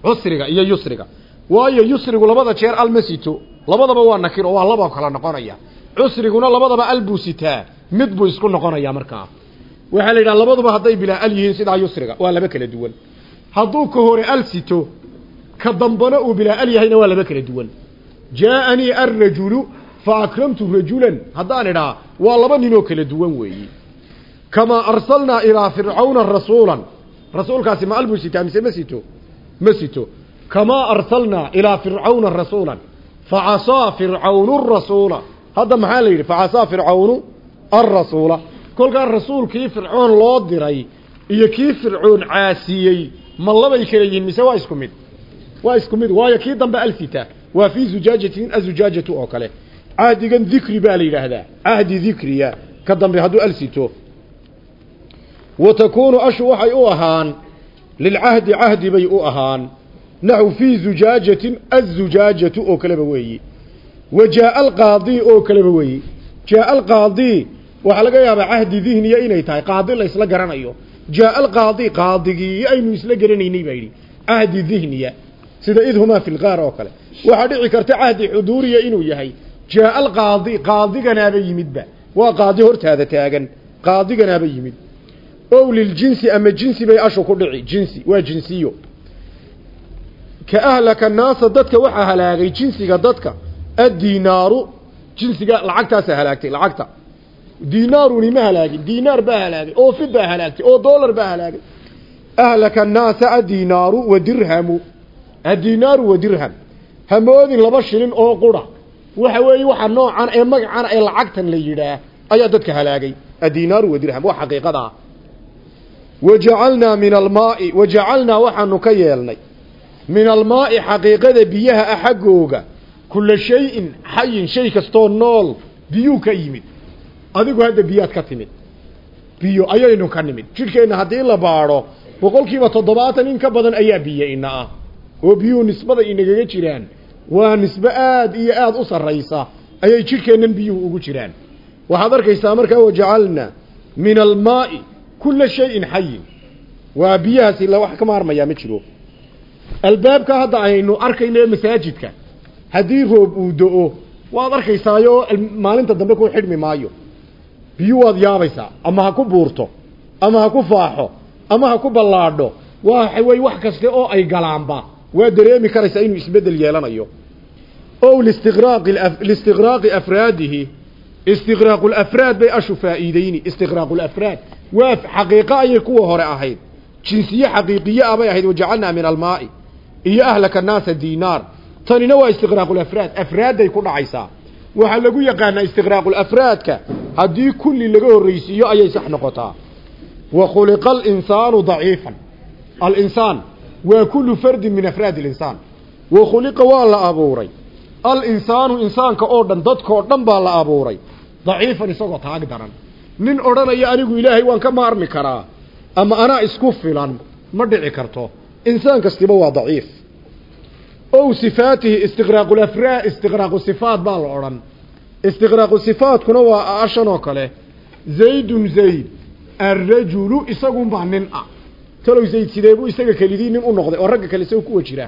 Cusriga iyo yusriga. Waayo yusrigu labada jeer al ma sito labadaba waa nakir oo waa laba kala noqonaya. Cusriguna labadaba al sitaa. Mid buu isku noqonaya markaa. Waxaa la yidhaha labaduba hadday bilaa al yihiin sidaa yusriga. Waa laba kala duwan hadduu ka hore al sito ka dambana uu bilaa al yahayna waa laba kala duwan. Jaa-anii alrajulu fa akramtu rajulan haddaan idhaa waa laba ninoo kala duwan weeyi. Kamaa arsalnaa ilaa fircawna rasuulan rasuulkaasi ma al buu sitaa mise ma sito? Ma sito. Kamaa arsalnaa ilaa fircawna rasuulan facasaa fircawnu rasuula. Hadda maxaa la yidhi? Facasaa fircawnu alrasuula kolkaa rasuulkii fircoon loo diray iyo kii fircoon caasiyey ma labay kala yihiin mise waa isku mid? Waa isku mid waayo kii dambe alsita waa fii zujaajatin azujaajatu oo kale. Cahdigan dikri baa la yidhaahdaa. Cahdi dikriya ka dambe hadduu alsito wa takuunu ashu waxay u ahaan lilcahdi cahdi bay u ahaan. Naxw fii zujaajatin azujaajatu oo kaleba weeyi. Wa jaaa alqaadi oo kaleba weeyi. Jaaa alqaadi waxaa laga yaabaa cahdi dihniya inay tahay. Qaadi la isla garanayo jaaa alqaadi qaadigii aynu isla garanaynay baa yidhi cahdi dihniya sida idhumaa fi lgaar oo kale waxaa dhici karta cahdi xuduuriya inuu yahay jaaa alqaadi qaadiganaaba yimidba waa qaadi hortaada taagan qaadiganaaba yimid ow liljinsi ama jinsi bay ashu ku dhici jinsi waa jinsiyo ka ahlaka naasa dadka waxaa halaagay jinsiga dadka addiinaaru jinsiga lacagtaasa halaagtay lacagta diinaaruni ma halaagin diinaar baa halaagay oo fid baa halaagtay oo doolar baa halaagay ahlaka annaasa addiinaaru wa dirhamu addiinaaru wa dirham hamoodin laba shilin oo qura waxa weeye waxa noocan ee magacan ee lacagtan la yidhaah ayaa dadka halaagay addiinaaru wa dirham waa xaqiiqada ah wajacalnaa min almaai wajacalnaa waxaanu ka yeelnay min almaai xaqiiqada biyaha ah xaggooga kula shayin xayin shay kastoo nool biyuu ka yimid adigu hadda biyaad ka timid. Biyo ayaynu ka nimid. Jidhkeenna haddii la baadho boqol kiiba toddobaatan in ka badan ayaa biyo ina ah oo biyuhu nisbada inagaga jiraan. Waa nisbe aad iyo aad u sarraysa. Ayay jidhkeennan biyuhu ugu jiraan. Waxaad arkaysaa markaa wajacalnaa min almaai kula shayin xayin waa biyahaasi la wax ka maarmayaa ma jiro. Albaabka hadda aynu arkayno ee masaajidka. Haddii roob uu do-o waad arkaysaayo maalinta dambe ku xidhmi maayo biyu waad yaabaysaa ama ha ku buurto ama ha ku faaxo ama ha ku ballaadho. Waa way wax kaste oo ay galaanba. Waa dareemi karaysaa inuu isbeddel yeelanayo. O listiqraaqi afraadihi istiqraaqu lafraad bay ashu faa'iideyni istiqraaqu lafraad waa xaqiiqo ayay kuwa hore ahayd. Jinsiye xaqiiqiye ah bay ahayd wajacalnaa min almaai iyo ahlaka naasa diinaar. Tanina waa istiqraaqulafraad afraadday ku dhacaysaa waxaa lagu yaqaanaa istiqraaqulafraadka haddii kulli laga horreysiiyo ayay sax noqotaa. Wa khuliqa alinsaanu daciifan. Alinsaan waa kullu fardin min afraadi alinsaan wa khuliqa waa la abuuray. Alinsaanu insaanka oo dhan dadkaoo dhan baa la abuuray. Daciifan isagoo taag daran. Nin odhanaya anigu ilaahay waan ka maarmi karaa. Ama anaa isku filan. Ma dhici karto. Insaan kastiba waa daciif ow sifaatihi istiqraaqulafraa istiqraaqu sifaat baa la odhan. Istiqraaqu sifaatkuna waa ashan oo kale. Zaydun zayd arrajulu isagunbaa nin ah. Talow zayd sidee buu isaga kelidii nin u noqday oo ragga kale isaga kuwa jira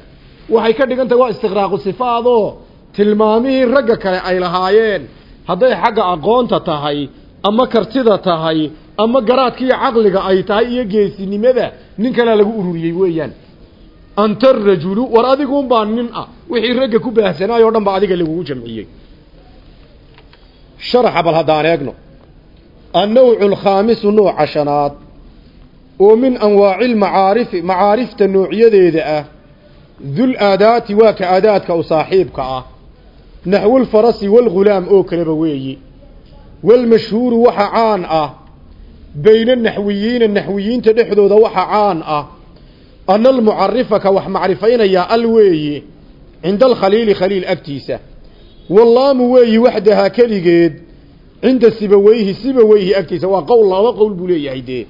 waxay ka dhigan tahay waa istiqraaqu sifaadoo tilmaamihii ragga kale ay lahaayeen. Hadday xagga aqoonta tahay ama kartida tahay ama garaadka iyo caqliga ay tahay iyo geesinimada nin kalea lagu ururiyey weeyaan anta arajulu war adiguunbaa nin ah. Wixii ragga ku baahsanaayoo dhan ba adiga lagugu jamciyey. Sharaxa bal haddaan eegno. Annawcu alkhaamisu nooca shanaad oo min anwaaci lmacaarifi macaarifta noocyadeeda ah dul aadaati waa ka aadaadka u saaxiibka ah. Naxwulfarasi walghulaam oo kaleba weeyi. Walmashhuuru waxa caan ah. Bayna naxwiyiina naxwiyiinta dhexdooda waxa caan ah ana almucarifaka wax macrifaynayaa al weeye cinda alkhaliili khaliil agtiisa wallaamu weeyi waxdahaa keligeed cinda sibaweyhi sibaweyhi agtiisa waa qowl laba qowl buu leeyahay dee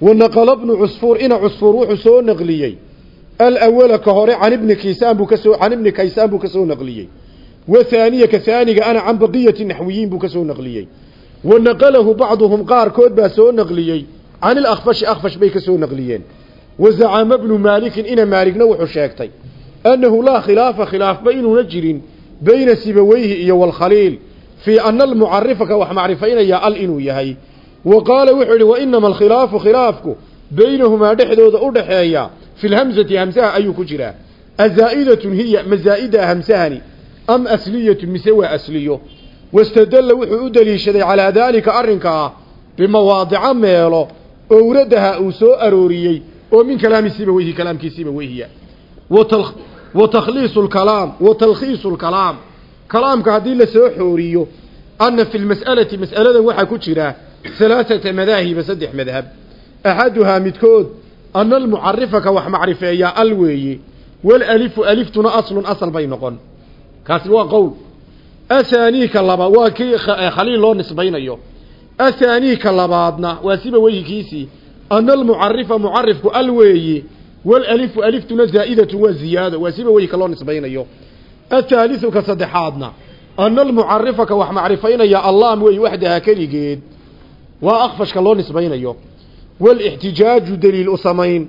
wanaqala bnu cusfuur ina cusfuur wuxuu soo naqliyey alawala ka hore can ibni kaysaan buu ka soo can ibni kaysaan buu ka soo naqliyey wathaaniya ka haaniga ana can baqiyati naxwiyiin buu ka soo wa naqalahu bacduhum qaarkood baa soo naqliyey can ilakfashi akfash bay ka soo naqliyeen wa zacama bnu maalikin ina maaligna wuxuu sheegtay annahu laa khilaafa khilaafba inuuna jirin bayna sibaweyhi iyo walkhaliil fii ana almucarifaka wax macrifaynaya al inuu yahay wa qaala wuxuu yidhi wa inama alkhilaafu khilaafku baynahumaa dhexdooda u dhaxeeya fi lhamsati hamsaha ayuu ku jiraa azaa'idatun hiya mazaa'ida hamsahani am asliyatun mise waa asliyo wastadalla wuxuu u deliishaday calaa daalika arrinkaa bimawaadica meelo owradaha uu soo arooriyey oo min kalaami sibaweyhi kalaamkii sibaweyhiya wa takhliisu lkalaam wa talkhiisu lkalaam kalaamka haddii la soo xooriyo anna fi lmas'alati mas'aladan waxaa ku jira halaaثata madaahiba saddex madhab. Axaduhaa midkood ana almucarifaka wax macrifeeyaa al weeye. Walalifu aliftuna aslun asal bay noqon. Kaasi waa qowl. Athaaniika laba waa kii khaliil loo nisbaynayo. Athaaniika labaadna waa siba weyhikiisii ana almucarifa mucarifku al weeye walalifu aliftuna zaa'idatu waa ziyaado waa siba weyhika loo nisbaynayo athaaliثu ka saddexaadna ana almucarifaka wax macrifaynaya allaam weeye waxdaha keligeed waa akfashka loo nisbaynayo wاlاxtijaaju daliil u samayn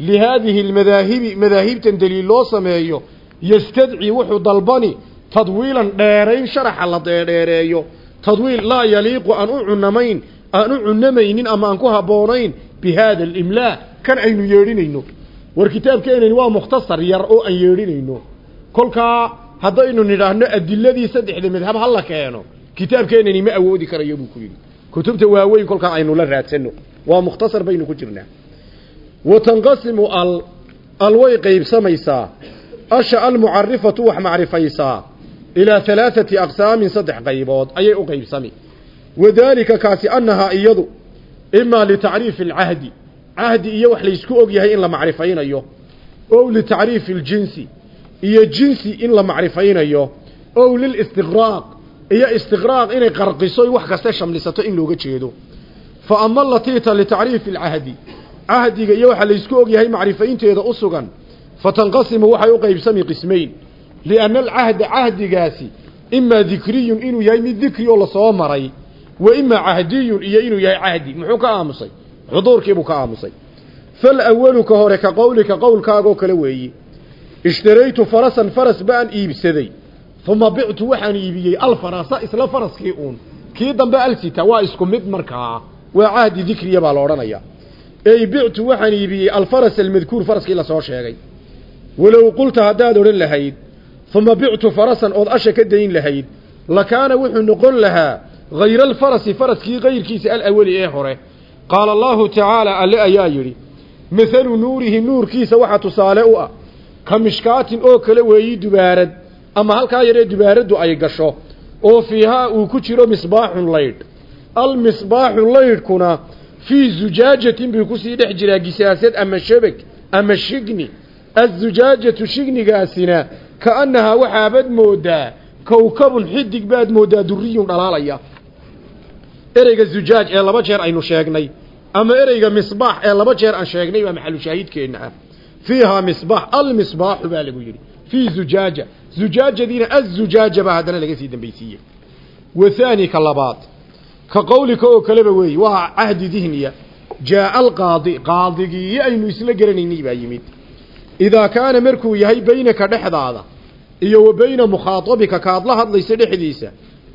lihaadihi اlmadaahibi madaahibtan daliil loo sameeyo yastadci wuxuu dalbani tadwiilan dheerayn sharaxa la dheedheereeyo tadwiil laa yaliiqu aan u cunamaynin ama aan ku habboonayn bi haada alimlaa kan aynu yeedhinayno. War kitaabkeenani waa mukhtasar yar oo aan yeedhinayno. Kolkaa haddaynu nidhaahno adiladii saddexda madhab ha la keeno kitaabkeenani ma awoodi karayo buu ku yidhi. Kutubta waaweyn kolkaa aynu la raadsano waa mukhtasar baynu ku jirnaa. Wa tanqasimu al al qaybsamaysaa asha almucarifatu wax macrifaysaa. Ilaa halaaثati aqsaamin saddex qaybood ayay u qaybsami wadaalika kaasi annahaa iyadu imaa litacriifi alcahdi cahdi iyo wax laysku og yahay in la macrifaynayo ow litacriifi اljinsi iyo jinsi in la macrifaynayo ow lilistiqraaq iyo istiqraaq inay qarqiso wax kaste shamlisato in looga jeedo. Fa ama latiita litacriifi alcahdi cahdiga iyo waxa laysku og yahay macrifaynteeda u sugan fatanqasimu waxay u qaybsami qismayn lianna alcahda cahdigaasi imaa dikriyun inuu yahay mid dikri oo la soo maray wa imaa cahdiyun iyo inuu yahay cahdi. Muxuu ka aamusay? Xuduurkiibuu ka aamusay. Falawalu ka hore ka qowlika qowlkaagoo kale weeyi. Ishtaraytu farasan faras baan iibsaday. Uma bictu waxaan iibiyey alfarasa isla faraskii uun. Kii dambe alsita waa isku mid markaa. Waa cahdi dikriya baa la odhanaya. Ey bictu waxaan iibiyey alfaras almadkuur faraskii la soo sheegay. Walow qulta haddaad odhan lahayd uma bictu farasan ood asha ka dayn lahayd lakaana wuxuu noqon lahaa hayra alfarasi faraskii kayrkiisa alawali ee hore qaala allaahu tacaala alle ayaa yidhi mahalu nuurihi nuurkiisa waxaa tusaale u ah ka mishkaatin oo kale weeyi dubaarad ama halkaa yaree dubaaraddu ay gasho oo fiihaa uu ku jiro misbaaxun laydh almisbaaxu laydhkuna fii zujaajatin buu ku sii dhex jiraa gisaasad ama shabag ama shigni azujaajatu shignigaasina kaannahaa waxaabad moodaa kowkabun xidig baad moodaa duriyun dhalaalaya ereyga zujaaj ee laba jeer aynu sheegnay ama ereyga misbaax ee laba jeer aan sheegnay baa maxalu shaahidkeenna ah. Fiihaa misbaax almisbaaxu baa lagu yidhi. Fii zujaaja zujaajadiina azujaaja baa haddana laga sii dambaysiiyey. Wathaani ka labaad ka qowlika oo kaleba weeye waa cahdi dihniya. Jaaa alqaadi qaadigii aynu isla garanaynay baa yimid. Idaa kaana markuu yahay baynaka dhexdaada iyo wa bayna mukhaatabika kaad la hadlaysa dhexdiisa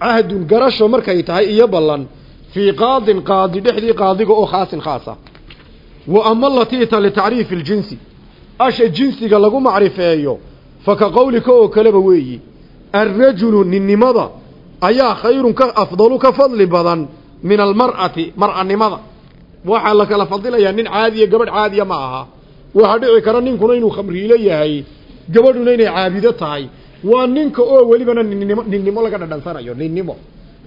cahdun garasho markay tahay iyo ballan fii qaadin qaadi dhexdii qaadiga oo khaasin khaasa wa ama latiita litacriifi ljinsi asha jinsiga lagu macrifeeyo fa ka qowlika oo kaleba weeyi alrajulu ninnimada ayaa khayrun ka afdalu ka fadli badan min almar'ati mar'animada waxaa la kala fadilayaa nin caadiya gabadh caadiya ma aha waxaa dhici kara ninkuna inuu khamriilo yahay gabadhuna inay caabido tahay waa ninka oo welibana ninnimo ninnimo laga dhadhansanayo ninnimo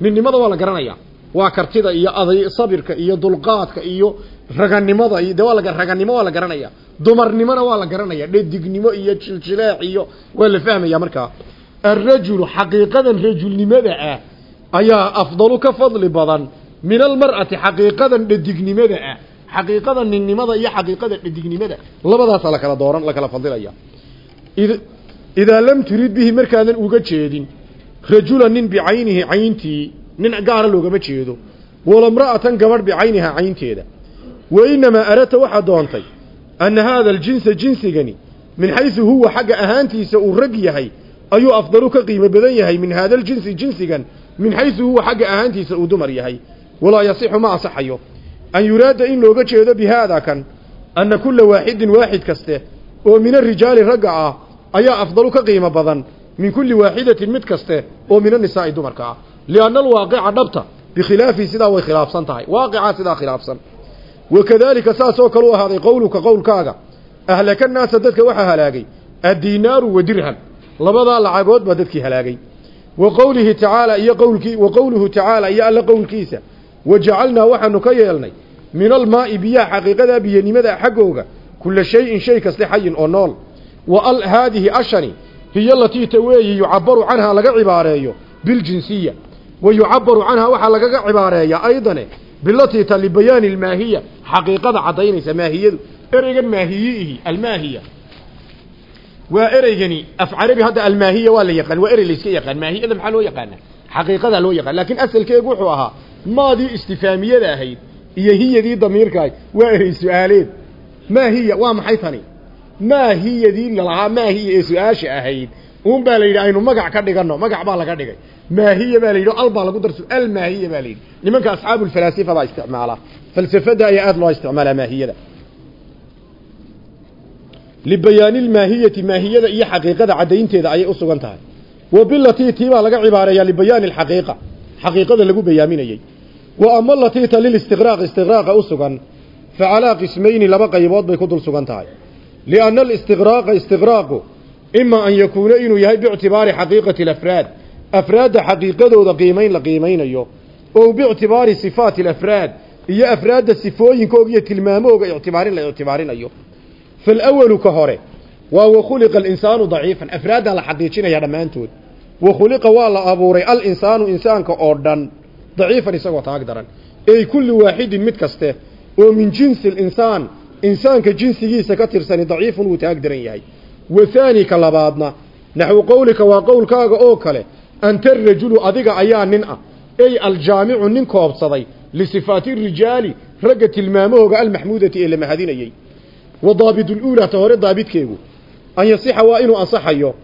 ninnimada waa la garanaya waa kartida iyo aday sabirka iyo dulqaadka iyo raganimada iyo de waa la raganimo waa la garanaya. Dumarnimona waa la garanaya. Dhedignimo iyo jiljileec iyo waa la fahmaya markaa alrajulu xaqiiqadan rajulnimada ah ayaa afdalu ka fadli badan min almar'ati xaqiiqadan dhedignimada ah. Xaqiiqada ninnimada iyo xaqiiqada dhedignimada labadaasaa lakala dooran lakala fadilaya. Idaa lam turid bihi markaadan uga jeedin rajula nin bicaynihi cayntii nin gaara loogama jeedo. Walamra'atan gabadh bicaynihaa caynteeda. Wa inamaa aradta waxaa doontay anna haada aljinsa jinsigani min xaysu huwa xagga ahaantiisa uu rag yahay ayuu afdalu ka qiimo badan yahay min haada aljinsi jinsigan min xaysu huwa xagga ahaantiisa uu dumar yahay. Walaa yasixu ma asaxayo. An yuraada in looga jeedo bi haada kan anna kulla waaxidin waaxid kaste oo min arijaali ragga ah ayaa afdalu ka qiimo badan min kulli waaxidatin mid kaste oo min anisaa'i dumarka ah lianna alwaaqica dhabta bikhilaafihi sidaa way khilaafsan tahay waaqicaa sidaa khilaafsan wakadaalika saasoo kale u ahaaday qowluka qowlkaaga ahlaka naasa dadka waxaa halaagay addiinaaru wa dirham labadaa lacagood baa dadkii halaagay wa qowlihi tacaala iyo qowlkii wa qowluhu tacaala iyo alla qowlkiisa wajacalnaa waxaanu ka yeelnay min almaa'i biyaha xaqiiqadaa biyanimada xaggooga kulla shayin shay kaste xayin oo nool wa al haadihi ashani hiyo latii ta weeyi yucabaru canhaa laga cibaareeyo biljinsiya aydane bilatii ta libayaani almaahiya xaqiiqada caddaynaysa maahiyadu ereygan maahiyiihi almaahiya waa ereygani af carabi hadda almaahiya waa la yaqaan waa erey layska yaqaan maahiyada maxaa loo yaqaana xaqiiqada loo yaqaan laakiin asalkeegu wuxuu ahaa maadii istifaamiyada ahayd iyo hiyadii damiirkaay waa erey su'aaleed maa hiya waa maxay tani maa hiyadii lalahaa maa hiya ee su'aasha ahayd uun baa la yidhi aynu magac ka dhiganno magac baa laga dhigay. Maahiya baa la yidhi al baa lagu darso almaahiya baa la yidhi. Nimanka asxaabu lfalaasifa baa isticmaala. Falsafada ayaa aada loo isticmaalaa maahiyada. Libayaani lmaahiyati maahiyada iyo xaqiiqada caddaynteeda ayay u sugan tahay. Wa bilatii tii baa laga cibaareeyaa libayaani alxaqiiqa xaqiiqada lagu bayaaminayey wa ama latiita lilistiqraaq istiqraaqa u sugan. Fa calaa qismayni laba qaybood bay ku dul sugan tahay. Lianna alistiqraaqa istiqraaqu ima an yakuuna inuu yahay biictibaari xaqiiqati alafraad. Afraadda xaqiiqadooda qiimayn la qiimaynayo oo biictibaari sifaati alafraad iyo afraadda sifooyinkooga iyo tilmaamahooga ictibaarin la ictibaarinayo. Faalawalu ka hore waa wakhuliqa alinsaanu daciifan. Afraaddaa la xaqiijinaya dhammaantood. Wakhuliqa waa la abuuray alinsaanu insaanka oo dhan. Daciifan isagoo taag daran ey kulli waaxidin mid kaste oo min jinsi alinsaan insaanka jinsigiisa ka tirsani daciifun wuu taag daran yahay wa haani ka labaadna naxwu qowlika waa qowlkaaga oo kale anta arajulu adiga ayaa nin ah ey aljaamicu nin koobsaday lisifaati rijaali ragga tilmaamahooga almaxmuudati ee la mahadinayey wa daabiduluulaa ta hore daabidkeegu an yasixa waa inuu ansaxayo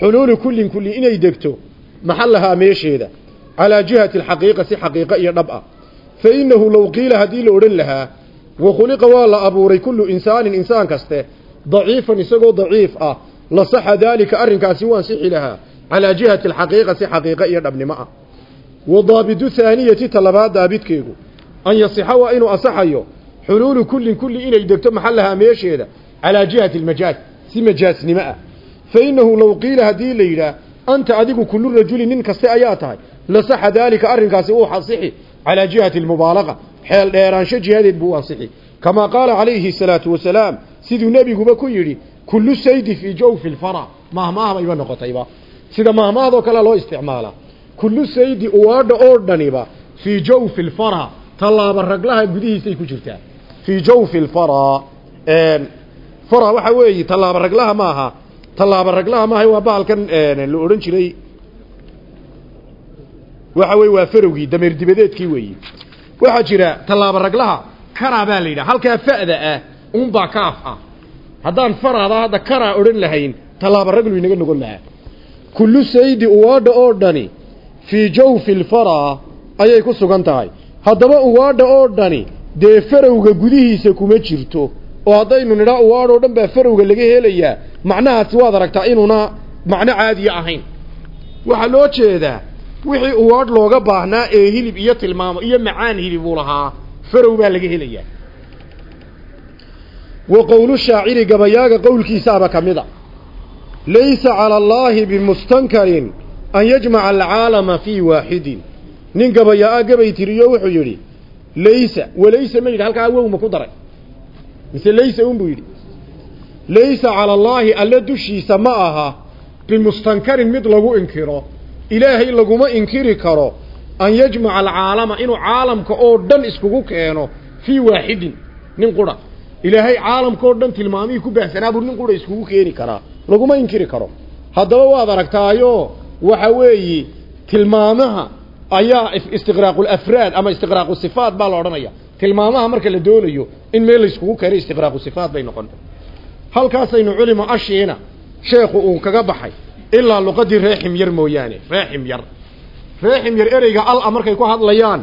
xuluulu kullin kulli inay degto maxallahaa meesheeda calaa jihati alxaqiiqa si xaqiiqo iyo dhab ah. Fa innahu low qiila haddii la odhan lahaa wa khuliqa waa la abuuray kullu insaanin insaan kaste daciifan isagoo daciif ah la saxa daalika arrinkaasi u ansixi lahaa. Calaa jihati alxaqiiqa si xaqiiqo iyo dhabnimo ah. Wa daabidu haaniyati ta labaad daabidkeegu. An yasixa waa inuu ansaxayo xuluulu kullin kulli inay degto maxallahaa meesheeda calaa jihati almajaaz si majaasnimo ah. Fa innahu low qiila haddii la yidhaah anta adigu kullu rajuli nin kaste ayaa tahay la saxa daalika arrinkaasi uu ansixi calaa jihati almubaalaqa xeel dheeraansho jihadeed buu ansixi kamaa qaala calayhi salaatu wasalaam siduu nebiguba ku yidhi kullu saydi fii jawfi lfara. Mahmaah bayba noqotayba sida mahmahdoo kale loo isticmaalaa kullu saydi uwaadha oo dhaniba fii jawfi lfara. Tallaaba raglaha gudihiisay ku jirtaa. Fii jawfi lfara. Fara waxa weeye tallaaba raglaha maaha tallaaba raglaha maaha waa bahalkan la odhan jiray. Waxa weye waa farowgii dameer dibadeedkii weeyi waxaa jira tallaaba raglaha karaa baa la yidhaha halkaa ah unbaa kaaf ah haddaan faraada hadda karaa odhan lahayn tallaaba raglu inaga nogon lahaa. Kullu saydi uwaadha oo dhani fii jawfi lfaraa ayay ku sugan tahay. Haddaba uwaadha oo dhani dee farowga gudihiisa kuma jirto. Oo haddaynu nidhaa uwaadh oo dhan baa farowga laga helayaa macnahaasi waad aragtaa inuuna macno caadiya ahayn. Waxaa loo jeedaa wixii uwaadh looga baahnaa ee hilib iyo tilmaamo iyo macaan hilib uu lahaa farow baa laga helayaa wa qowlu shaaciri gabayaaga qowlkiisaaba ka mid a. Laysa cala allaahi bimustankarin an yajmaca alcaalama fii waaxidin. Nin gabayaa-a gabay tiriyo wuxuu yidhi laysa walaysa ma yidhi halkaa wow ma ku daray. Mise laysa un buu yidhi. Laysa cala allaahi alle dushiisa ma aha bimustankarin mid lagu inkiro. Ilaahay laguma inkiri karo an yajmaca alcaalama inuu caalamka oo dhan iskugu keeno fii waaxidin. Nin qura ilaahay caalamka oo dhan tilmaamihii ku baahsanaa buu nin qura iskugu keeni karaa. Laguma inkiri karo. Haddaba waad aragtaayo waxa weeye tilmaamaha ayaa istiqraaqulafraad ama istiqraaqu sifaat baa la odhanaya tilmaamaha marka la doonayo in meel layskugu keenay istiqraaqu sifaat bay noqon. Halkaasaynu culima ashiina sheekhu uu kaga baxay ilaa luqadii reexim yar mooyaane reexim yar. Reexim yar ereyga al-a markay ku hadlayaan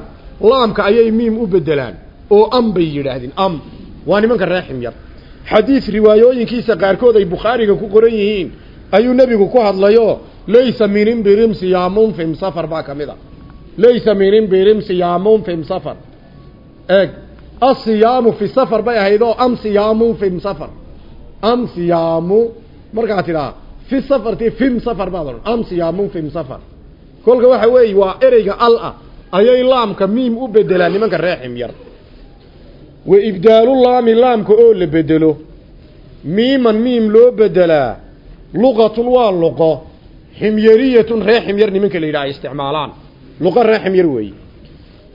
laamka ayay miim u bedelaan oo am bay yidhaahdeen am waa nimanka reexim yar. Xadiid riwaayooyinkiisa qaarkood ay bukhaariga ku qoran yihiin. Ayuu nebigu ku hadlayo laysa min imbirim siyaamun fim safar baa ka mid a laysa min imbirim siyaamun fim safar. Eeg asiyaamu fi safar bay ahayd oo am siyaamun fim safar. Am siyaamu markaa tidhaa fi safarti fim safar baad odhan am siyaamun fim safar. Kolka waxa weeye waa ereyga al ah ayay laamka miim u bedelaan nimanka reexim yar wa ibdaalu laami laamka oo la bedelo miiman miim loo bedelaa luqatun waa luqo ximyariyatun ree ximyar nimanka la yidhaha ay isticmaalaan. Luqo ree ximyar weeye.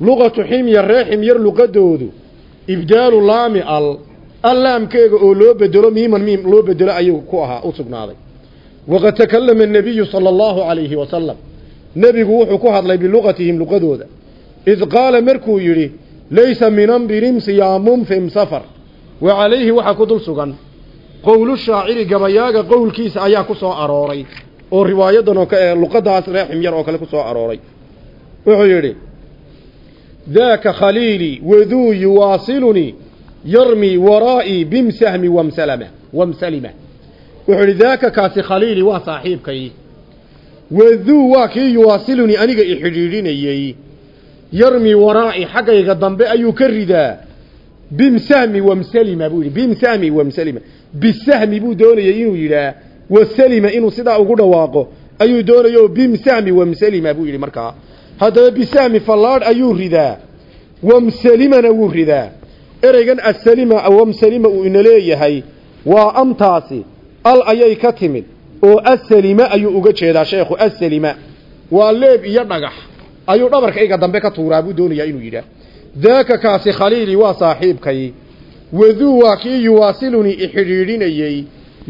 Luqatu ximyar ree ximyar luqadoodu ibdaalu laami al al laamkeega oo loo bedelo miiman miim loo bedelo ayuu ku ahaa u sugnaaday. Waqad takallama annabiyu sala allahu calayhi wasalam nebigu wuxuu ku hadlay biluqatihim luqadooda. Id qaala markuu yidhi laysa min ambirim siyaamun fim safar wa calayhi waxaa ku dul sugan qowlu shaaciri gabayaaga qowlkiisa ayaa ku soo arooray oo riwaayadan oo ee luqadaas reexim yar oo kale ku soo arooray wuxuu yidhi daaka khaliilii waduu yuwaasilunii yarmii waraa'ii bimsahmi wamsalama wamsalima wuxuu yidhi daaka kaasi khaliilii waa saaxiibkay waduu waa kii yuwaasilunii aniga i xidhiidhinayey yarmi waraa'i xaggayga dambe ayuu ka ridaa. Bimsahmi wamsalima buu yidhi. Bimsahmi wamsalima bisahmi buu doonayey inuu yidhaah wasalima inuu sidaa ugu dhawaaqo ayuu doonayo bimsahmi wamsalima buu yidhi markaa. Haddaba bisahmi fallaadh ayuu ridaa. Wamsalimana wuu ridaa. Ereygan asalima wamsalima uu ina leeyahay waa amtaasi al ayay ka timid oo asalima ayuu uga jeedaa sheekhu asalima waa leeb iyo dhagax ayuu dhabarkayga dambe ka tuuraa buu doonayaa inuu yidhaah daaka kaasi khaliili waa saaxiibkay waduu waa kii yuwaasilunii ixidhiidhinayey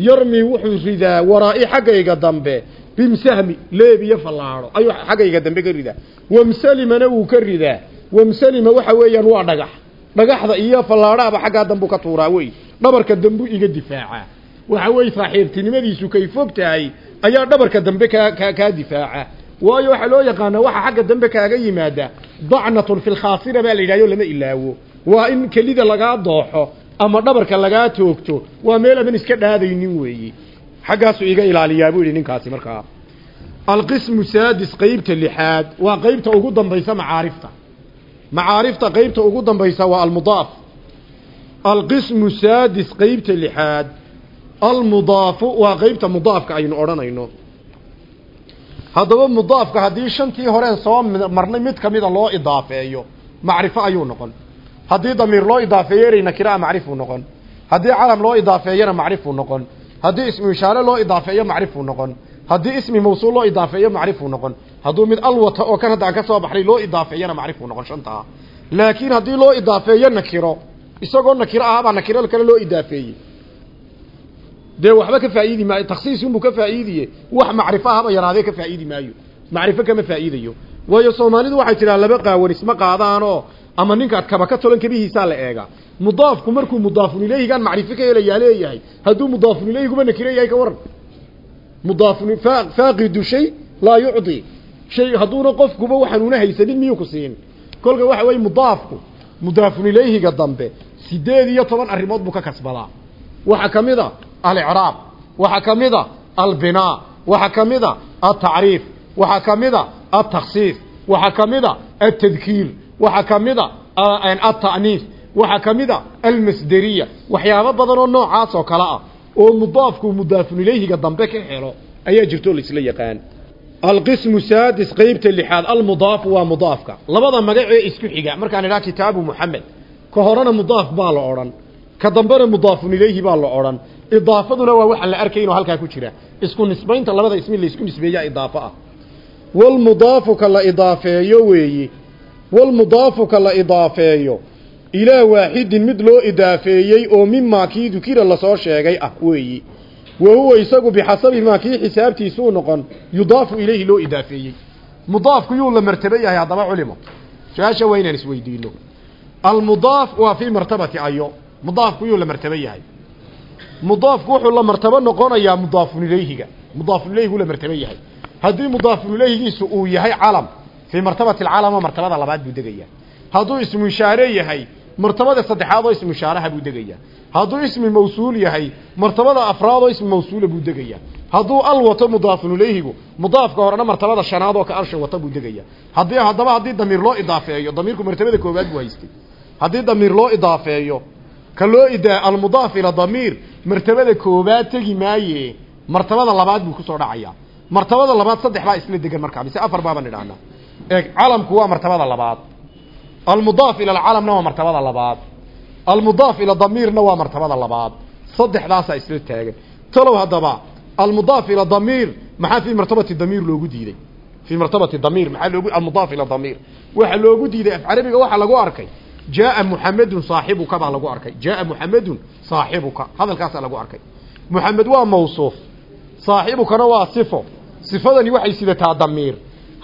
yarmi wuxuu ridaa waraa'i xaggayga dambe bimsahmi leeb iyo fallaadho. Ayuu xaggayga dambe ka ridaa. Wamsalimana wuu ka ridaa wamsalima waxa weeyaan waa dhagax dhagaxda iyo fallaadhaaba xaggaa dambuu ka tuuraa wey dhabarka dambuu iga difaacaa waxa weeye saaxiibtinimadiisu kay fog tahay ayaa dhabarka dambe kaa kaa kaa difaaca waayo waxaa loo yaqaanaa waxa xagga dambe kaaga yimaada dacnatun fi lkhaasira baa la yidhahyo lama ilaawo. Waa in kelida lagaa dooxo ama dhabarka lagaa toogto waa meel adan iska dhaadaynin weeyi. Xaggaasuu iga ilaaliyaa buu yidhi ninkaasi markaa. Alqismu saadis qeybta lixaad waa qeybta ugu dambaysa macaarifta. Macaarifta qeybta ugu dambaysa waa almudaaf. Alqismu saadis qeybta lixaad almudaafu waa qeybta mudaafka aynu odhanayno haddaba mudaafka haddii shantii horeen soo marnay mid ka mida loo idaafeeyo macrifo ayuu noqon. Haddii damiir loo idaafeeyo erey nakiraa macrifuu noqon. Haddii calam loo idaafeeyana macrifuu noqon. Haddii ismu ishaare loo idaafeeyo macrifuu noqon. Haddii ismi mawsuul loo idaafeeyo macrifuu noqon. Hadduu mid alwata oo kan haddaan ka soo baxnay loo idaafeeyana macrifuu noqon shantaa laakiin haddii loo idaafeeyo nakiro isagoo nakiro ahaabaa nakiro kale loo idaafeeyey dee waxba ka faa'iidi maayo taksiisunbuu ka faa'iidiye wax macrifo ahaba yaraadee ka faa'iidi maayo macrifo kama faa'iidayo. Waayo soomaalidu waxay tidhaha laba qaawan isma qaadaanoo ama ninkaad kaba ka tolan kabihiisaa la eegaa mudaafku markuu mudaafun ilayhigaan macrifo ka helayaa leeyahay hadduu mudaafun ilayhiguba nakiro yahay ka waran. Mudaafun faaqidu shay laa yucdi. Shay hadduuna qofkuba waxaanuuna haysanin miyuu ku siin? Kolka waxa weeye mudaafku mudaafun ilayhiga dambe sideed iyo toban arrimood buu ka kasbadaa waxaa ka mid a alicraab waxaa ka mid a albinaa waxaa ka mid a altacriif waxaa ka mid a altaksiis waxaa ka mid a altadkiir waxaa ka mid a alta'niis waxaa ka mid a almasderiya waxyaabo badan oo noocaas oo kale ah oo mudaafku mudaafun ilayhiga dambe ka helo ayaa jirto laisla yaqaan. Alqismu saadis qeybta lixaad almudaafu waa mudaafka. Labada magacee isku xiga markaan idhaha kitaabu muxamed ka horena mudaaf baa la odhan ka dambena mudaafun ilayhi baa la odhan. Idaafaduna waa waxaan la arkaynoo halkaa ku jira. Isku nisbaynta labada ismi laysku nisbeeyaa idaafo ah. Walmudaafu ka la idaafeeyo weeyi. Walmudaafu ka la idaafeeyo. Ilaa waaxidin mid loo idaafeeyey oo mimaa kii dukira la soo sheegay ah weeyi. Wa huwa isagu bixasabi maa kii xisaabtiisuu noqon yudaafu ilayhi loo idaafeeyey. Mudaafku yuu la martabo yahay haddaba culimo. Su'aasha waa inaan isweydiino almudaaf waa fii martabati ayo mudaafku yuu la martabo yahay. Mudaafku wuxuu la martabo noqonayaa mudaafun ilayhiga. Mudaafun ilayhigu la martabo yahay. Haddii mudaafun ilayhigiisu uu yahay calam fii martabati alcalama martabada labaad buu degayaa. Hadduu ismu ishaare yahay martabada saddexaad oo ismu ishaaraha buu degayaa. Hadduu ismi mawsuul yahay martabada afraad oo ismi mawsuula buu degayaa. Hadduu al wato mudaafun ilayhigu mudaafka horena martabada shanaad oo ka alsha wata buu degayaa. Haddii haddaba haddii damiir loo idaafeeyo damiirku martabada koowaad buu haystay. Damiir loo idaafeeyo ka loo idaa almudaaf ila damiir martabada koowaad tegi maaye. Martabada labaad buu ku soo dhacayaa martabada labaad saddex baa isla degan markaa mise afar baabaan idhahnaa eeg calamku waa martabada labaad. Almudaaf ila alcalamna waa martabada labaad. Almudaaf ila damiirna waa martabada labaad. Saddexdaasaa isla taagan. Talow haddaba almudaaf ila damiir maxaa fii martabati damiir loogu diiday? Fii martabati damiir maxaa loogu almudaaf ila damiir. Waxa loogu diiday af carabiga waxaa lagu arkay jaaa muxamedun saaxibuka baa lagu arkay jaaa muxamedun saaxibuka hadalkaasaa lagu arkay muxamed waa mawsuuf saaxibukana waa sifo sifadani waxay sidataa damiir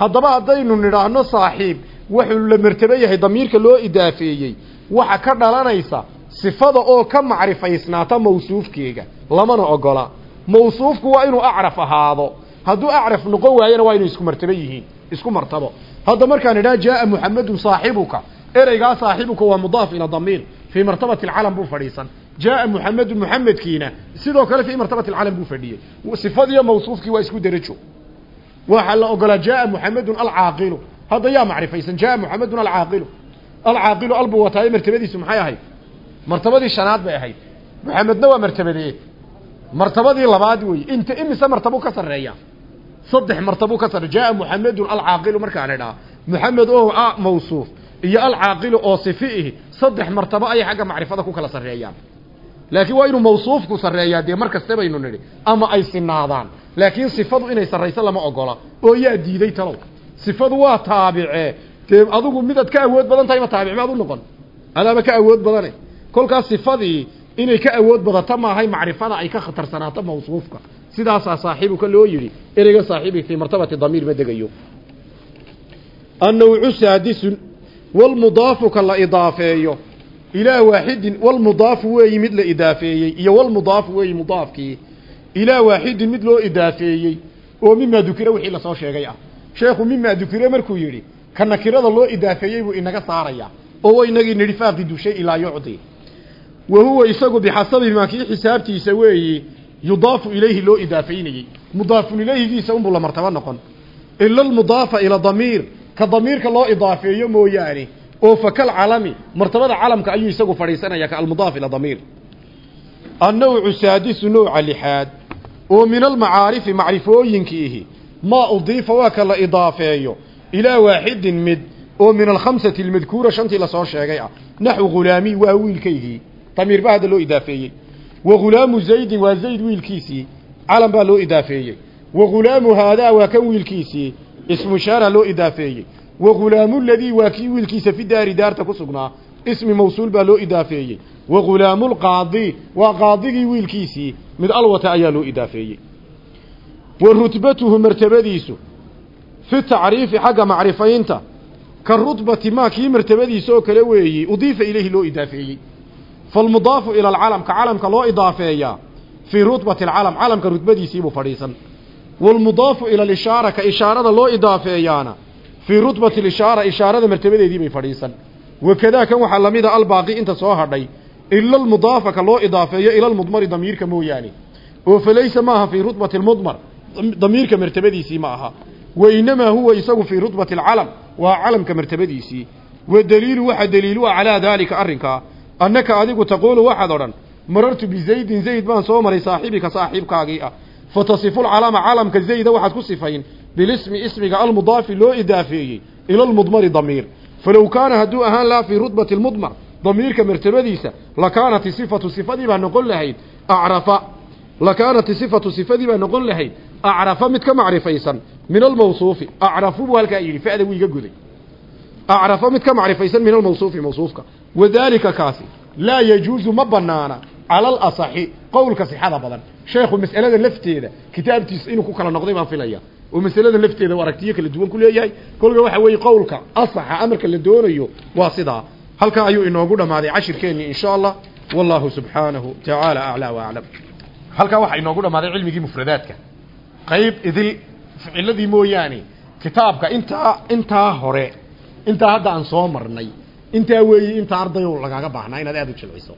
haddaba haddaynu nidhaahno saaxiib wuxuu la martabo yahay damiirka loo idaafeeyey waxa ka dhalanaysa sifada oo ka macrifaysnaata mawsuufkeega lamana ogola mawsuufku waa inuu acraf ahaado hadduu acraf noqon waayana waa inay isku martabo yihiin isku martabo hadda markaan idhaha jaaa muxamedun saaxibuka ereygaa saaxibuka waa mudaaf ila damiir fii martabati alcalam buu fadhiisan. Jaaa muxamedun muxamedkiina sidoo kale fii martabati alcalam buu fadhiyey. Sifadiiyo mawsuufkii waa isku derajo. Waxaa la ogolaa jaaa muxamedun alcaaqilu. Hadda yaa macrifaysan jaaa muxamedun alcaaqilu. Alcaaqilu albuu wataayo martabadiisu maxay ahayd? Martabadii shanaad bay ahayd. Muxamedna waa martabadee martabadii labaad wey inta imise martabuu ka sarreeya? Saddex martabuu ka sarreeya. Jaaa muxamedun alcaaqilu markaan idhaa muxamed oo a mawsuuf iyo alcaaqilu oo sifi ihi saddex martabo ayay xagga macrifada ku kala sarreeyaan. Laakiin waa inuu mawsuufku sarreeyaa dee mar kaste baynu nidhi ama ay sinaadaan laakiin sifadu inay sarrayso lama ogola. Oo yaa diiday talow. Sifadu waa taabice. Dee adigu midaad ka awood badan tahay ma taabic maad u noqon. Adaaba ka awood badane. Kolkaas sifadii inay ka awood badato maahay macrifada ay ka khatarsanaato mawsuufka. Sidaasaa saaxiibuka loo yidhi ereyga saaxiibi fii martabati damiir ma degayo. Annawcu saadisun waaxidin walmudaafu weeyi mid la idaafeeyey iyo walmudaafu weeyi mudaafkii ilaa waaxidin mid loo idaafeeyey oo mimaa dukira wixii la soo sheegay ah sheekhu mimaa dukire markuu yidhi ka nakirada loo idaafeeyey buu inaga saarayaa oo inagii nidhi faaqidu shay ilaa yucdi wa huwa isagu bixasabi maa kii xisaabtiisa weeyi yudaafu ilayhi loo idaafeynayey mudaafun ilayhigiisa unbuu la martabo noqon ila almudaafa ila damiir ka damiirka loo idaafeeyo mooyaane oo fakal calami martabada calamka ayuu isagu fadhiisanaya ka almudaaf ila damiir. Annawcu saadisu nawca lixaad oo min almacaarifi macrifooyinkiihi maa udiifa waa ka la idaafeeyo ilaa waaxidin mid oo min alkhamsati almadkuura shantii la soo sheegay ah naxwu ghulaami waa wiilkaygii damiir ba hadda loo idaafeeyey. Wa ghulaamu zaydin waa zayd wiilkiisii calam baa loo idaafeeyey. Wa ghulaamu haadaa waa kan wiilkiisii ismu shaara loo idaafeeyey. Wa ghulaamu ladii waa kii wiilkiisa fi daari daarta ku sugnaa. Ismi mawsuul baa loo idaafeeyey. Wa ghulaamu lqaadi waa qaadigii wiilkiisii. Mid alwata ayaa loo idaafeeyey. Wa rutbatuhu martabadiisu fi tacriifi xagga macrifaynta. Ka rutbati maa kii martabadiisa oo kale weeyi udiifa ilayhi loo idaafeeyey. Falmudaafu ila alcalam ka calamka loo idaafeeyaa. Fii rutbati alcalam calamka rutbadiisiibuu fadhiisan waalmudaafu ila alishaara ka ishaarada loo idaafeeyaana fii rutbati alishaara ishaarada martabadeediibay fadhiisan wakadaa kan waxaa lamida albaaqi inta soo hadhay ila almudaafa ka loo idaafeeyo ila almudmari damiirka mooyaane oo falaysa maaha fii rutbati almudmar damiirka martabadiisii ma aha wainamaa huwa isagu fii rutbati alcalam waa calamka martabadiisii wadaliilu waxa daliilu ah calaa daalika arrinkaa annaka adigu taquulu waxaad odhan marartu bizaydin zayd baan soo maray saaxibika saaxiibkaagii ah fatasifu lcalama calamka zayda waxaad ku sifayn bilismi ismiga almudaafi loo idaafeeyey ila almudmari damiir. Falow kaana hadduu ahaan laha fii rutbati almudmar damiirka martabadiisa lakaanat sifatu sifadii baa noqon lahayd acrafa. Lakaanat sifatu sifadii baa noqon lahayd acrafa mid ka macrifaysan min almawsuufi. Acrafu buu halkaa yidhi fa'da wuu iga guday acrafa mid ka macrifaysan laa yajuusu ma banaana cala alasaxi qowlka sixada badan sheekhu mas'alada lafteeda kitaabtiisa inuu ku kala noqday baan filaya oo masalada lafteeda aragtiyo kala duwan ku leeyahay kolka waxa weeye qowlka asaxa amarka la doonayo waa sidaa halkaa ayuu inoogu dhammaaday cashirkeennii insha allah wallahu subxaanahu tacaala aclaa wa aclam halkaa waxaa inoogu dhammaaday cilmigii mufradaadka qayb idil ficiladii mooyaane kitaabka intaa intaa hore intaa hadda aan soo marnay intaa weeye inta ardayow lagaaga baahnaa inaad aada u jilciso